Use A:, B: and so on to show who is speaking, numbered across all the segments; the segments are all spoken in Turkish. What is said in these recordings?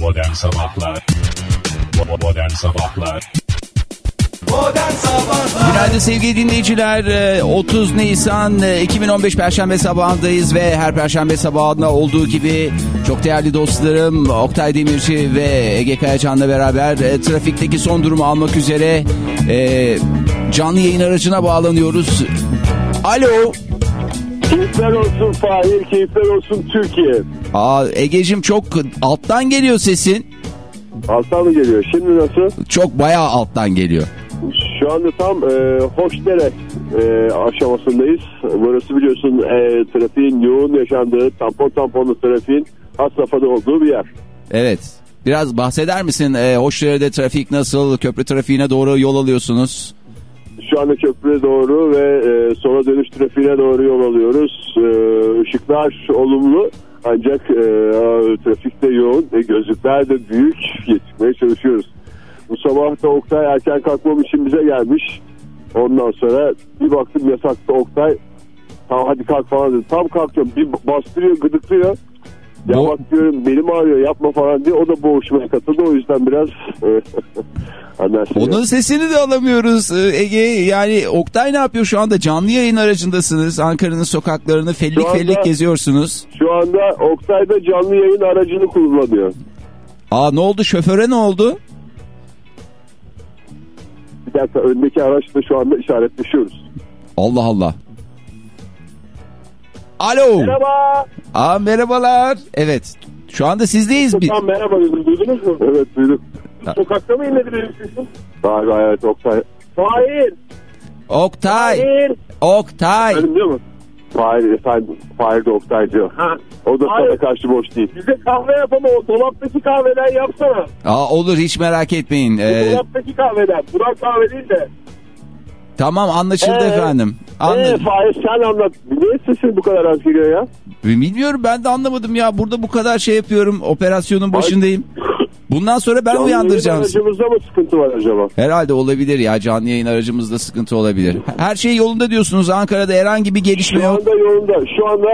A: Modern Sabahlar Bo- Modern Sabahlar
B: Günaydın sevgili dinleyiciler. Ee, 30 Nisan e, 2015 Perşembe sabahındayız ve her Perşembe sabahında olduğu gibi çok değerli dostlarım Oktay Demirci ve Ege Kayacan'la beraber e, trafikteki son durumu almak üzere e, canlı yayın aracına bağlanıyoruz. Alo.
C: Keyifler olsun Fahir, keyifler olsun Türkiye.
B: Aa, Ege'cim çok alttan geliyor sesin.
C: Alttan mı geliyor? Şimdi nasıl?
B: Çok bayağı alttan geliyor.
C: Şu anda tam e, Hoşdere e, aşamasındayız. Burası biliyorsun e, trafiğin yoğun yaşandığı, tampon tamponlu trafiğin has safhada olduğu bir yer.
B: Evet. Biraz bahseder misin? E, Hoşdere'de trafik nasıl? Köprü trafiğine doğru yol alıyorsunuz.
C: Şu anda köprüye doğru ve e, sola dönüş trafiğine doğru yol alıyoruz. E, ışıklar olumlu ancak e, trafik de yoğun ve gözlükler de büyük yetişmeye çalışıyoruz. Bu sabah da Oktay erken kalkmam için bize gelmiş. Ondan sonra bir baktım yasakta Oktay tamam hadi kalk falan dedi. Tam kalkıyorum bir bastırıyor gıdıklıyor. Ya
B: Bu-
C: bak diyorum belim ağrıyor yapma falan diye o da boğuşmaya katıldı. O yüzden biraz
B: Onun sesini de alamıyoruz e, Ege. Yani Oktay ne yapıyor şu anda? Canlı yayın aracındasınız. Ankara'nın sokaklarını fellik
C: anda-
B: fellik geziyorsunuz.
C: Şu anda Oktay da canlı yayın aracını kullanıyor.
B: Aa ne oldu? Şoföre ne oldu?
C: Bir dakika öndeki araçla şu anda işaretleşiyoruz.
B: Allah Allah. Alo.
C: Merhaba.
B: Aa merhabalar. Evet. Şu anda sizdeyiz.
C: Tamam merhaba dedim. Duydunuz mu? Evet duyduk.
B: Ha.
C: Sokakta mı inledi benim sesim? Galiba evet Oktay. Hayır.
B: Oktay.
C: Hayır.
B: Oktay.
C: Benim değil mi? Fahir efendim. Fahir de Oktay diyor.
D: Ha.
C: O da
D: Hayır.
C: sana karşı boş değil.
D: Bize kahve yap ama o dolaptaki kahveden yapsana.
B: Aa olur hiç merak etmeyin. Ee,
D: Dolaptaki kahveden. Burak kahve değil de.
B: tamam anlaşıldı
C: Ee,
B: efendim. Anladım.
C: Fahir sen anlat. Niye sesin bu kadar az geliyor ya?
B: Bilmiyorum ben de anlamadım ya. Burada bu kadar şey yapıyorum. Operasyonun başındayım. Bundan sonra ben
C: Canlı
B: uyandıracağım.
C: yayın aracımızda mı sıkıntı var acaba?
B: Herhalde olabilir ya canlı yayın aracımızda sıkıntı olabilir. Her şey yolunda diyorsunuz Ankara'da herhangi bir gelişme
C: Şu
B: yok.
C: anda yolunda. Şu anda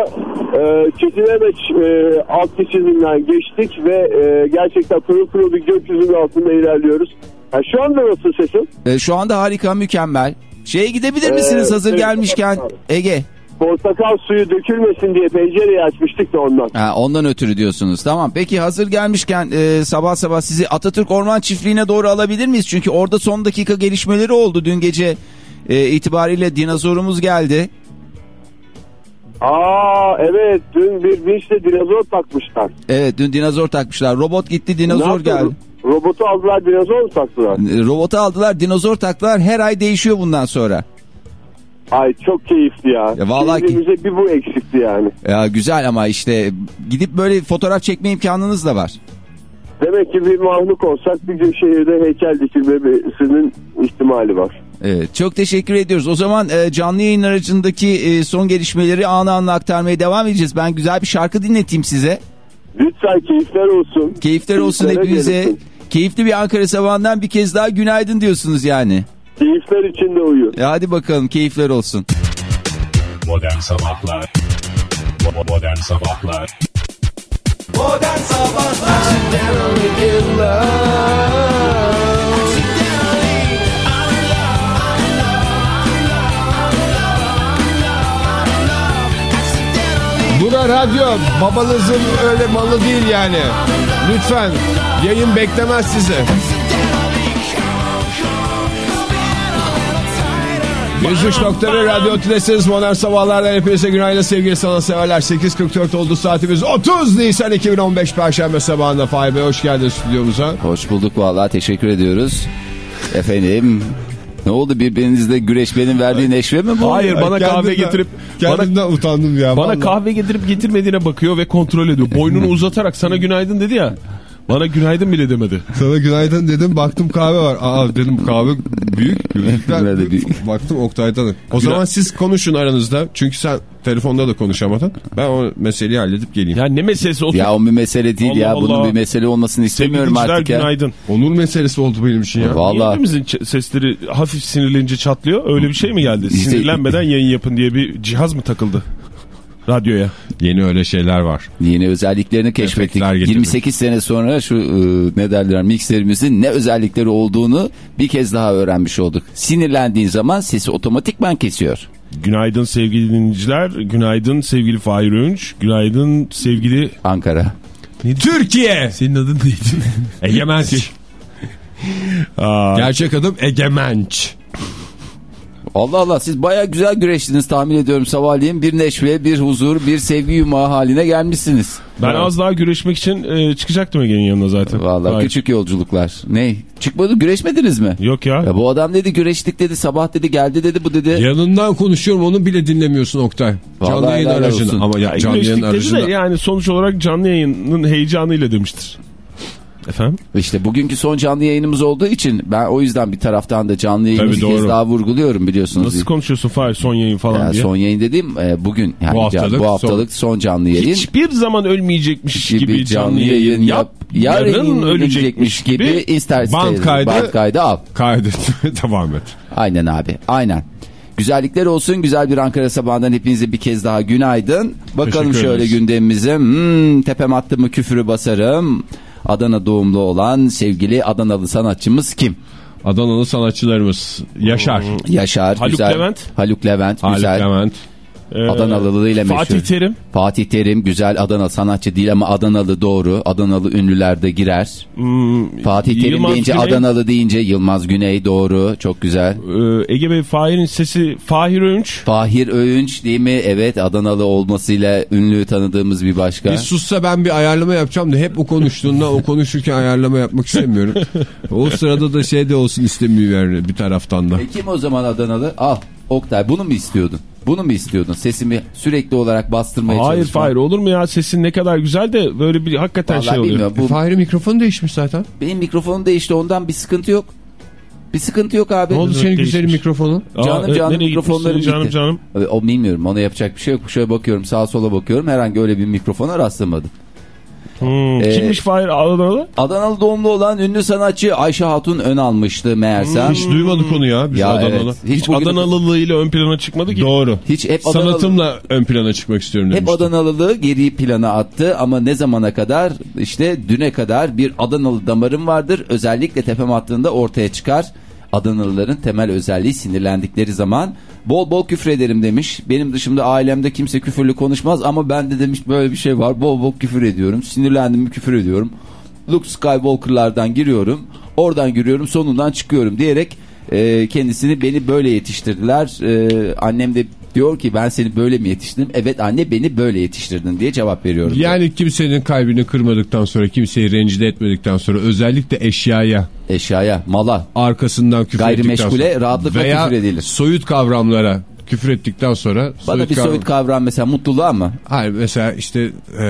C: e, Çetinemeç e, alt geçidinden geçtik ve e, gerçekten pırıl pırıl bir gökyüzünün altında ilerliyoruz. Ha, şu anda nasıl sesin?
B: Ee, şu anda harika mükemmel. Şeye gidebilir
C: Ee,
B: misiniz hazır
C: evet.
B: gelmişken Ege?
C: Portakal suyu dökülmesin diye pencereyi açmıştık da ondan.
B: Ha, ondan ötürü diyorsunuz. Tamam peki hazır gelmişken e, sabah sabah sizi Atatürk Orman Çiftliği'ne doğru alabilir miyiz? Çünkü orada son dakika gelişmeleri oldu. Dün gece e, itibariyle dinozorumuz geldi.
C: Aa evet dün bir vinçle dinozor takmışlar.
B: Evet dün dinozor takmışlar. Robot gitti dinozor geldi.
C: Robotu aldılar dinozor mu taktılar?
B: Robotu aldılar dinozor taktılar. Her ay değişiyor bundan sonra.
C: Ay çok keyifli ya.
B: Ya vallahi ki-
C: Şehrimize bir bu eksikti yani.
B: Ya güzel ama işte gidip böyle fotoğraf çekme imkanınız da var.
C: Demek ki bir mahluk olsak gün şehirde heykel dikilmesinin ihtimali var.
B: Evet, çok teşekkür ediyoruz. O zaman e, canlı yayın aracındaki e, son gelişmeleri anı anı aktarmaya devam edeceğiz. Ben güzel bir şarkı dinleteyim size.
C: Lütfen keyifler olsun.
B: Keyifler olsun
C: Keyiflere
B: hepinize.
C: gelirsin.
B: Keyifli bir Ankara sabahından bir kez daha günaydın diyorsunuz yani.
C: Keyifler içinde uyu.
B: E, hadi bakalım keyifler olsun.
A: Modern Sabahlar Bo- Modern Sabahlar
E: Bura radyo babanızın öyle malı değil yani. Lütfen yayın beklemez sizi. Yüzüç noktaları radyo tülesiniz modern sabahlardan hepinize günaydın sevgili sanatseverler 8.44 oldu saatimiz 30 Nisan 2015 Perşembe sabahında Fahir Bey hoş geldiniz stüdyomuza.
B: Hoş bulduk vallahi teşekkür ediyoruz. Efendim ne oldu birbirinizle güreşmenin verdiği neşve mi bu?
F: Hayır bana kahve getirip bana,
E: Kendimden utandım ya.
F: bana
E: vallahi.
F: kahve getirip getirmediğine bakıyor ve kontrol ediyor. Boynunu uzatarak sana günaydın dedi ya. Bana günaydın bile demedi.
E: Sana günaydın dedim baktım kahve var. Aa dedim kahve büyük. Baktım Oktay'dan. O zaman siz konuşun aranızda. Çünkü sen telefonda da konuşamadın. Ben o meseleyi halledip geleyim.
F: Ya ne meselesi otur.
B: Ya o bir mesele değil
F: Allah
B: ya. Bunun
F: Allah.
B: bir mesele olmasını istemiyorum artık ya.
F: günaydın.
E: Onur meselesi oldu benim için ya.
F: Hepimizin ç- sesleri hafif sinirlenince çatlıyor. Öyle bir şey mi geldi? Sinirlenmeden yayın yapın diye bir cihaz mı takıldı? Radyoya.
E: Yeni öyle şeyler var.
B: Yeni özelliklerini keşfettik.
E: Efektler getirdik.
B: 28 sene sonra şu e, ne derler mikserimizin ne özellikleri olduğunu bir kez daha öğrenmiş olduk. Sinirlendiğin zaman sesi otomatikman kesiyor.
F: Günaydın sevgili dinleyiciler. Günaydın sevgili Fahir Öğünç. Günaydın sevgili...
B: Ankara.
E: Türkiye!
F: Senin adın neydi?
E: Egemenç.
F: Aa,
E: Gerçek adım Egemenç.
B: Allah Allah siz baya güzel güreştiniz tahmin ediyorum sabahleyin. Bir neşve, bir huzur, bir sevgi yumağı haline gelmişsiniz.
F: ben az daha güreşmek için e, çıkacaktım Ege'nin yanına zaten.
B: Vallahi
F: Hayır.
B: küçük yolculuklar. Ne? Çıkmadı güreşmediniz mi?
F: Yok ya.
B: Ya bu adam dedi güreştik dedi sabah dedi geldi dedi bu dedi.
E: Yanından konuşuyorum onu bile dinlemiyorsun Oktay. Canlı yayın aracını. Ama ya,
F: Ya
E: canlı yayın aracını.
F: yani sonuç olarak canlı yayının heyecanıyla demiştir. Efendim?
B: İşte bugünkü son canlı yayınımız olduğu için ben o yüzden bir taraftan da canlı yayını
F: Tabii
B: bir kez
F: doğru.
B: daha vurguluyorum biliyorsunuz.
F: Nasıl konuşuyorsun Fahir son yayın falan
B: Ya
F: diye?
B: son yayın dediğim e, bugün yani
E: Bu
B: bu
E: haftalık
B: haftalık, son, canlı yayın.
F: Hiçbir zaman ölmeyecekmiş gibi, canlı yayın yap.
B: Yarın,
F: Yarın ölecekmiş gibi.
B: ister
E: Band kaydı-
B: band kaydı al.
E: Kaydet devam et.
B: Aynen abi aynen. Güzellikler olsun güzel bir Ankara sabahından hepinize bir kez daha günaydın. Bakalım şöyle gündemimize. Hmm, tepem attı mı küfürü basarım. Adana doğumlu olan sevgili Adanalı sanatçımız kim?
E: Adanalı sanatçılarımız Yaşar.
B: Yaşar.
F: Haluk
B: güzel.
F: Levent.
B: Haluk Levent.
E: Haluk
B: güzel.
E: Levent.
F: Ee,
B: Adanalılığıyla meşhur.
F: Fatih Terim.
B: Fatih Terim güzel Adana sanatçı değil ama Adanalı doğru. Adanalı ünlüler de girer.
F: Hmm,
B: Fatih Terim
F: Yılmaz
B: deyince
F: Güney.
B: Adanalı deyince Yılmaz Güney doğru. Çok güzel.
F: Ee, Ege Bey Fahir'in sesi Fahir Öğünç.
B: Fahir Öğünç değil mi? Evet Adanalı olmasıyla ünlü tanıdığımız bir başka.
E: Bir sussa ben bir ayarlama yapacağım da hep o konuştuğunda o konuşurken ayarlama yapmak istemiyorum. o sırada da şey de olsun istemiyor yani bir taraftan da.
B: E kim o zaman Adanalı? Al Oktay bunu mu istiyordun? Bunu mu istiyordun? Sesimi sürekli olarak bastırmaya
F: Hayır
B: çalışma.
F: Fahir olur mu ya sesin ne kadar güzel de böyle bir hakikaten
B: Vallahi
F: şey oluyor.
B: bilmiyorum. Bu,
E: Fahri mikrofonu değişmiş zaten.
B: benim mikrofonum değişti ondan bir sıkıntı yok. Bir sıkıntı yok abi.
E: Ne oldu senin güzel mikrofonun?
F: Aa,
B: Canım canım mikrofonlarım gitti.
F: canım canım.
B: O bilmiyorum ona yapacak bir şey yok. Şöyle bakıyorum sağa sola bakıyorum herhangi öyle bir mikrofona rastlamadım.
F: Hmm,
B: Ee,
F: Kimmiş Fahir Adanalı?
B: Adanalı doğumlu olan ünlü sanatçı Ayşe Hatun ön almıştı meğersem.
E: Hiç duymadık onu ya biz
B: Ya
E: Adanalı.
B: evet.
F: Hiç,
B: Hiç bugün-
F: Adanalılığıyla ön plana çıkmadı ki.
E: Doğru.
B: Hiç hep Adanalı,
E: Sanatımla ön plana çıkmak istiyorum
B: hep
E: demiştim.
B: Adanalılığı geri plana attı ama ne zamana kadar işte düne kadar bir Adanalı damarım vardır. Özellikle tepem attığında ortaya çıkar. Adanalıların temel özelliği sinirlendikleri zaman bol bol küfür ederim demiş. Benim dışımda ailemde kimse küfürlü konuşmaz ama ben de demiş böyle bir şey var. Bol bol küfür ediyorum. Sinirlendim küfür ediyorum. Luke Skywalker'lardan giriyorum. Oradan giriyorum sonundan çıkıyorum diyerek e, kendisini beni böyle yetiştirdiler. E, annem de diyor ki ben seni böyle mi yetiştirdim? Evet anne beni böyle yetiştirdin diye cevap veriyorum.
E: Yani kimsenin kalbini kırmadıktan sonra, kimseyi rencide etmedikten sonra özellikle eşyaya,
B: Eşyaya, mala,
E: arkasından küfür
B: Gayrimeşgule rahatlıkla
E: veya
B: küfür edilir.
E: soyut kavramlara küfür ettikten sonra
B: Bana bir
E: kavram-
B: soyut kavram mesela mutluluğa mı?
E: Hayır mesela işte e,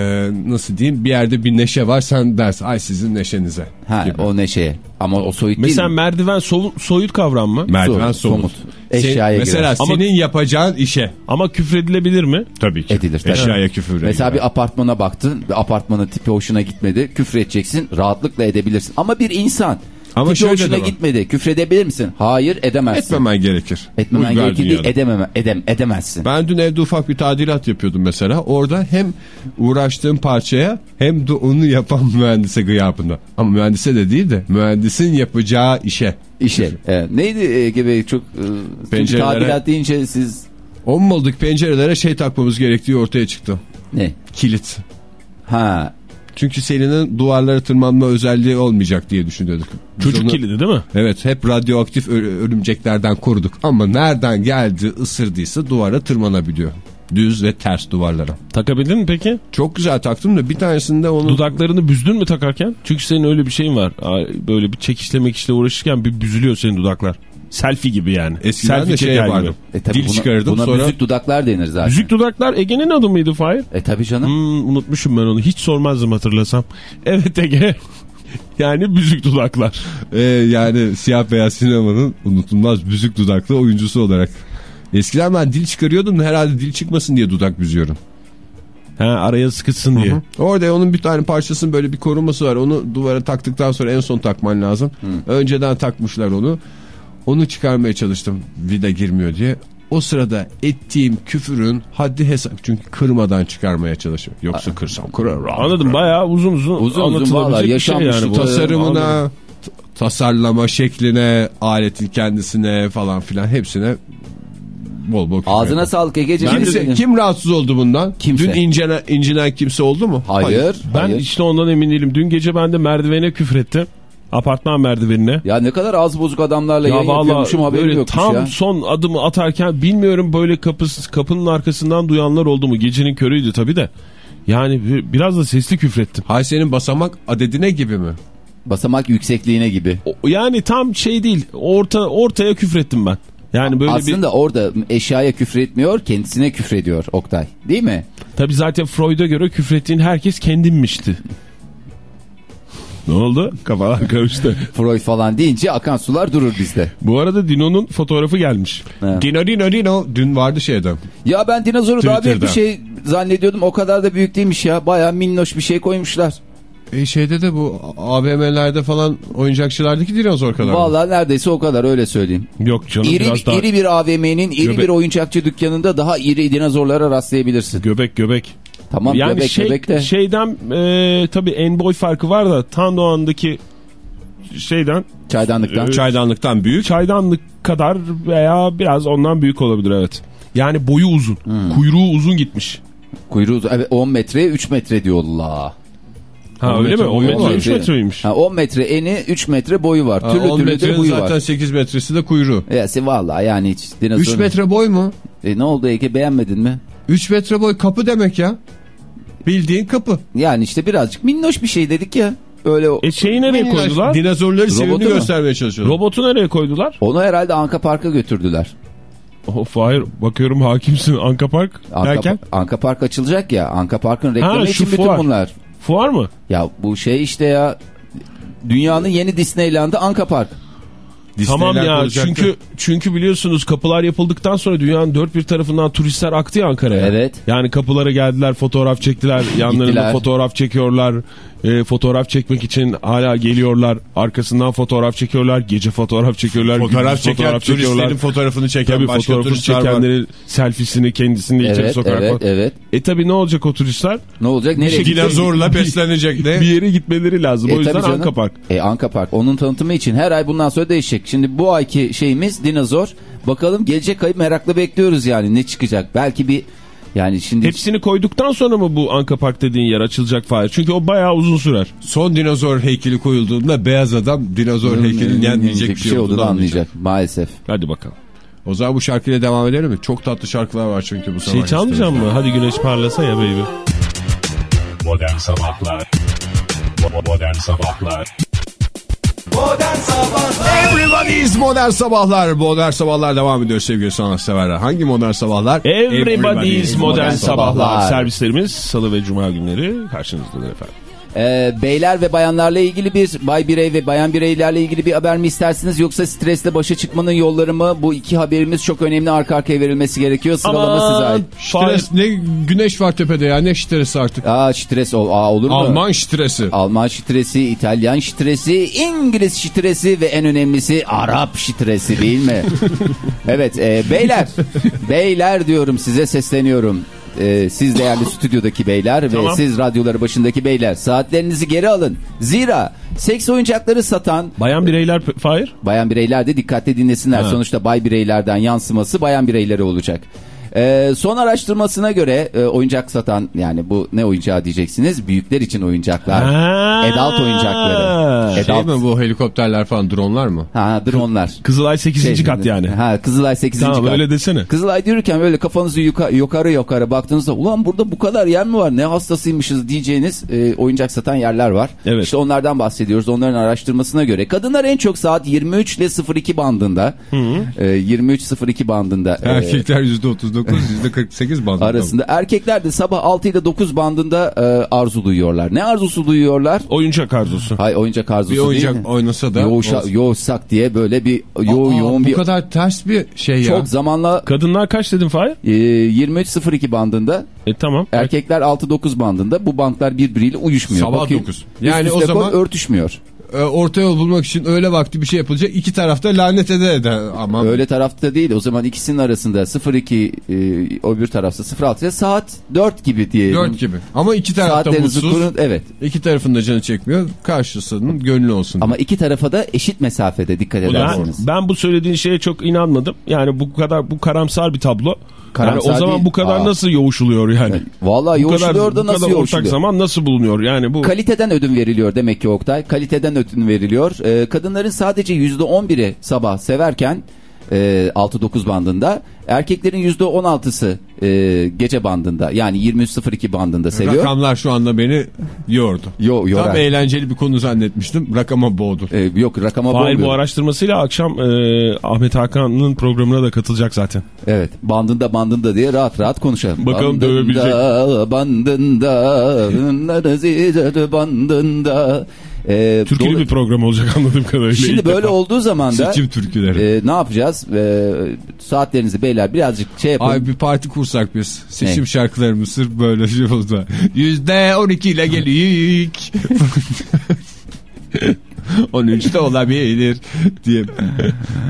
E: nasıl diyeyim bir yerde bir neşe var sen dersin ay sizin neşenize
B: Ha
E: gibi.
B: o neşeye. Ama o soyut
F: Mesela
B: değil mi?
F: merdiven soğut- soyut kavram mı?
E: Merdiven
B: Soyut,
E: somut.
B: somut.
E: Sen-
B: Eşyaya
E: mesela
B: girer.
F: Ama-
E: senin yapacağın işe.
F: Ama küfredilebilir mi?
E: Tabii ki.
B: Edilir, tabii.
E: Eşyaya küfür
B: Mesela
E: edilir.
B: bir apartmana baktın, bir apartmanın tipi hoşuna gitmedi, küfür edeceksin, rahatlıkla edebilirsin. Ama bir insan
E: Ama
B: tipi
E: şöyle
B: hoşuna gitmedi, küfredebilir misin? Hayır, edemezsin.
E: Etmemen gerekir.
B: Etmemen
E: Uygar
B: gerekir değil, edememe, edem, edemezsin.
E: Ben dün evde ufak bir tadilat yapıyordum mesela. Orada hem uğraştığım parçaya hem de onu yapan mühendise gıyabında. Ama mühendise de değil de mühendisin yapacağı işe.
B: İşe. Evet. Neydi Ege çok... E,
E: Pencerelere-
B: tadilat deyince siz...
E: On molduk pencerelere şey takmamız gerektiği ortaya çıktı.
B: Ne?
E: Kilit.
B: Ha
E: Çünkü Selin'in duvarlara tırmanma özelliği olmayacak diye düşünüyorduk. Biz
F: Çocuk
E: onu-
F: kilidi değil mi?
E: Evet hep radyoaktif örümceklerden koruduk. Ama nereden geldi ısırdıysa duvara tırmanabiliyor. Düz ve ters duvarlara.
F: Takabildin mi peki?
E: Çok güzel taktım da bir tanesinde onu...
F: Dudaklarını büzdün mü takarken? Çünkü senin öyle bir şeyin var. Böyle bir çekişle mekişle uğraşırken bir büzülüyor senin dudaklar. Selfie gibi yani.
E: Eskiden
F: Selfie
E: de şey yapardım.
B: E tabii
E: Dil
B: buna,
E: çıkarırdım
B: buna
E: sonra...
B: müzik dudaklar denir zaten.
F: Müzik dudaklar Ege'nin adı mıydı Fahir?
B: E tabii canım.
F: Hmm, unutmuşum ben onu. Hiç sormazdım hatırlasam. Evet Ege. yani müzik dudaklar.
E: Ee, yani siyah beyaz sinemanın unutulmaz müzik dudaklı oyuncusu olarak. Eskiden ben dil çıkarıyordum herhalde dil çıkmasın diye dudak büzüyorum.
F: Ha, araya sıkışsın diye.
E: Orada onun bir tane parçasının böyle bir koruması var. Onu duvara taktıktan sonra en son takman lazım. Önceden takmışlar onu. Onu çıkarmaya çalıştım vida girmiyor diye. o sırada ettiğim küfürün haddi hesap. Çünkü kırmadan çıkarmaya çalışıyorum. Yoksa kırsam kırar.
F: Anladım bayağı uzun uzun,
B: Uzun uzun
F: anlatılabilecek bir şey yani bu.
B: tas-
E: tasarımına, tasarlama şekline, aletin kendisine falan filan hepsine bol bol
B: Ağzına
E: ettim.
B: sağlık Ege'ciğim.
E: Kimse, kim rahatsız oldu bundan?
B: Kimse.
E: Dün incinen, incinen kimse oldu mu?
B: Hayır.
F: Ben
B: hayır.
F: işte ondan emin değilim. Dün gece ben de merdivene küfrettim. Apartman merdivenine.
B: Ya ne kadar ağzı bozuk adamlarla
F: Ya
B: yayın yapıyormuşum
F: valla
B: haberim yokmuş
F: tam
B: ya.
F: son adımı atarken bilmiyorum böyle kapısı, kapının arkasından duyanlar oldu mu? Gecenin körüydü tabii de. Yani bir- biraz da sesli küfrettim.
E: Hay senin basamak adedine gibi mi?
B: Basamak yüksekliğine gibi.
F: O- Yani tam şey değil. Orta ortaya küfrettim ben. Yani böyle bir
B: Aslında orada eşyaya küfretmiyor kendisine küfrediyor Oktay. Değil mi?
F: tabii zaten Freud'a göre küfrettiğin herkes kendinmişti. Ne oldu? Kafalar karıştı.
B: Freud falan deyince akan sular durur bizde.
F: Bu arada Dino'nun fotoğrafı gelmiş.
B: Ha.
E: Dino Dino Dino. Dün vardı şeyde.
B: Ya ben dinozoru daha büyük bir şey zannediyordum. O kadar da büyük değilmiş ya. Baya minnoş bir şey koymuşlar.
E: E şeyde de bu AVM'lerde falan oyuncakçılardaki dinozor kadar. mı?
B: Vallahi neredeyse o kadar öyle söyleyeyim.
F: Yok canım
B: İri,
F: biraz daha
B: iri bir AVM'nin iri
F: Göbek.
B: bir oyuncakçı dükkanında daha iri dinozorlara rastlayabilirsin.
F: göbek göbek.
B: Tamam
F: yani
B: göbek
F: şey,
B: göbek de.
F: şeyden e, tabii en boy farkı var da Tan Doğan'daki şeyden
B: Çaydanlıktan.
F: Ee,
E: Çaydanlıktan büyük.
F: çaydanlık kadar veya biraz ondan büyük olabilir evet. Yani boyu uzun.
B: Hmm.
F: Kuyruğu uzun gitmiş.
B: Kuyruğu evet, 10 metreye 3 metre diyorlar.
F: Ha
E: 10
F: öyle mi?
E: metre
F: 10
E: boyu
F: metre
E: var.
F: 3 metreymiş.
B: Ha, 10 metre eni 3 metre boyu var.
E: Aa,
B: Türlü
E: 10
B: türlü de
E: metrenin
B: boyu
E: zaten
B: var.
E: 8 metresi de kuyruğu.
B: Ya se- vallahi yani hiç dinozor.
E: 3 metre boy mu?
B: E, ne oldu Ege beğenmedin mi?
E: 3 metre boy kapı demek ya. Bildiğin kapı.
B: Yani işte birazcık minnoş bir şey dedik ya. Öyle
F: E şeyi nereye koydular?
E: Dinozorları sevimli
B: Robotu mu?
E: göstermeye çalışıyorlar.
F: Robotu nereye koydular?
B: onu herhalde Anka Park'a götürdüler.
F: Of hayır bakıyorum hakimsin Anka Park
B: Anka,
F: derken.
B: Anka Park açılacak ya. Anka Park'ın reklamı
F: Ha,
B: için bütün
F: fuar.
B: bunlar.
F: Fuar mı?
B: Ya bu şey işte ya dünyanın yeni Disneyland'ı Anka Park.
F: Tamam ya
E: olacaktı.
F: çünkü çünkü biliyorsunuz kapılar yapıldıktan sonra dünyanın dört bir tarafından turistler aktı ya Ankara'ya.
B: Evet.
F: Yani kapılara geldiler fotoğraf çektiler yanlarında
B: Gittiler.
F: fotoğraf çekiyorlar. E, fotoğraf çekmek için hala geliyorlar. Arkasından fotoğraf çekiyorlar. Gece fotoğraf çekiyorlar.
E: Fotoğraf
F: gündüz
E: çeken
F: fotoğraf çekiyorlar.
E: turistlerin fotoğrafını çeken
F: Tabii
E: başka
F: fotoğrafını
E: turistler var.
F: selfiesini kendisini içeri
B: Evet,
F: sokarak.
B: evet, evet.
F: E tabi ne olacak o turistler?
B: Ne olacak? Nereye gidecek?
E: Dinozorla beslenecek ne?
F: Bir yere gitmeleri lazım.
B: E,
F: o yüzden. Anka Park.
B: E, Anka Park. Onun tanıtımı için her ay bundan sonra değişecek. Şimdi bu ayki şeyimiz dinozor. Bakalım gelecek ay merakla bekliyoruz yani ne çıkacak. Belki bir yani şimdi
F: Hepsini koyduktan sonra mı bu Anka Park dediğin yer açılacak Fahir? Çünkü o bayağı uzun sürer.
E: Son dinozor heykeli koyulduğunda beyaz adam dinozor heykelinin yenmeyecek bir şey olduğunu anlayacak.
B: maalesef.
F: Hadi bakalım.
E: O zaman bu şarkıyla devam edelim mi? Çok tatlı şarkılar var çünkü bu sabah.
F: Şey çalmayacağım mı? Hadi güneş parlasa ya baby.
A: Modern Sabahlar Bo- Modern Sabahlar
E: Everybody's Modern Sabahlar. Modern Sabahlar devam ediyor sevgili sanatseverler. Hangi Modern Sabahlar?
F: Everybody's Modern Sabahlar.
B: Sabahlar.
F: Servislerimiz salı ve cuma günleri karşınızdadır efendim.
B: Ee, beyler ve bayanlarla ilgili bir bay birey ve bayan bireylerle ilgili bir haber mi istersiniz yoksa stresle başa çıkmanın yolları mı? Bu iki haberimiz çok önemli arka arkaya verilmesi gerekiyor. Sıralama size ait.
E: Stres, ne güneş var tepede ya ne stresi artık.
B: Aa stres ol, aa, olur mu?
E: Alman stresi.
B: Alman stresi, İtalyan stresi, İngiliz stresi ve en önemlisi Arap stresi değil mi? evet e, beyler, beyler diyorum size sesleniyorum. E, siz değerli stüdyodaki beyler
F: Tamam.
B: ve siz radyoları başındaki beyler saatlerinizi geri alın. Zira seks oyuncakları satan
F: Bayan bireyler P- Fahir.
B: bayan bireyler de dikkatli dinlesinler.
F: Ha.
B: Sonuçta bay bireylerden yansıması bayan bireylere olacak. E, son araştırmasına göre e, oyuncak satan yani bu ne oyuncağı diyeceksiniz? Büyükler için oyuncaklar.
F: Ha.
B: Adult oyuncakları.
E: Şey
B: adult.
E: Şey mi bu helikopterler falan dronlar mı?
B: Ha dronlar.
F: Kızılay 8.
B: Şey,
F: kat yani.
B: Ha Kızılay 8.
F: Tamam,
B: kat.
F: Tamam öyle desene.
B: Kızılay yürürken böyle kafanızı yuka, yukarı yukarı baktığınızda ulan burada bu kadar yer mi var? Ne hastasıymışız diyeceğiniz e, oyuncak satan yerler var.
F: Evet.
B: İşte onlardan bahsediyoruz. Onların araştırmasına göre kadınlar en çok saat 23 ile 02 bandında. Hı hı. E, 23.02 bandında. E,
E: Erkekler e, %30 %48 bandında.
B: Arasında. Erkekler de sabah 6 ile 9 bandında e, arzu duyuyorlar. Ne arzusu duyuyorlar?
F: Oyuncak arzusu.
B: Hay oyuncak arzusu
E: bir oyuncak
B: değil
E: oynasa da.
B: Yoğuşa, yoğuşsak diye böyle bir yo,
E: Aa,
B: yoğun
E: bu
B: bir.
E: Bu kadar ters bir şey ya.
B: Çok zamanla.
F: Kadınlar kaç dedin Fahir?
B: E, 23.02 bandında.
F: E tamam.
B: Erkekler 6-9 bandında. Bu bandlar birbiriyle uyuşmuyor.
E: Sabah
B: Bakayım,
E: 9. Yani
B: üst
E: o zaman.
B: örtüşmüyor
E: e, orta yol bulmak için öğle vakti bir şey yapılacak. İki tarafta lanet eder eder. Ama
B: Öyle tarafta değil. O zaman ikisinin arasında 02 e, öbür tarafta 06 saat 4 gibi diye.
E: dört gibi. Ama iki tarafta mutsuz.
B: kurun. Evet.
E: İki tarafın da canı çekmiyor. Karşısının gönlü olsun.
B: Ama iki tarafa da eşit mesafede dikkat
F: Ben,
B: edersiniz.
F: ben bu söylediğin şeye çok inanmadım. Yani bu kadar bu karamsar bir tablo. Yani o zaman
B: değil.
F: bu kadar
B: Aa.
F: nasıl yoğuşuluyor yani?
B: Vallahi
F: bu kadar,
B: yoğuşuluyor da
F: bu
B: nasıl
F: kadar ortak
B: yoğuşuluyor?
F: zaman nasıl bulunuyor? Yani bu
B: Kaliteden ödün veriliyor demek ki Oktay. Kaliteden ödün veriliyor. Ee, kadınların sadece %11'i sabah severken e, 6-9 bandında. Erkeklerin %16'sı e, gece bandında. Yani 23.02 bandında seviyor.
E: Rakamlar şu anda beni yordu.
B: Yo, yorar.
E: Tam eğlenceli bir konu zannetmiştim. Rakama boğdu.
B: Ee, yok rakama
F: Fahir bu
B: boğmuyor.
F: araştırmasıyla akşam e, Ahmet Hakan'ın programına da katılacak zaten.
B: Evet bandında bandında diye rahat rahat konuşalım.
F: Bakalım
B: bandında,
F: dövebilecek.
B: Bandında bandında. Ee,
F: Türkülü
B: dolu-
F: bir program olacak anladığım kadarıyla.
B: Şimdi böyle
F: defa.
B: olduğu zaman da
E: Seçim türküleri.
B: e, ne yapacağız? E, saatlerinizi beyler birazcık şey yapın.
E: Ay bir parti kursak biz. Seçim
B: Ne?
E: şarkılarımız sırf böyle şey oldu. Yüzde on iki ile gelik. 13 de olabilir diye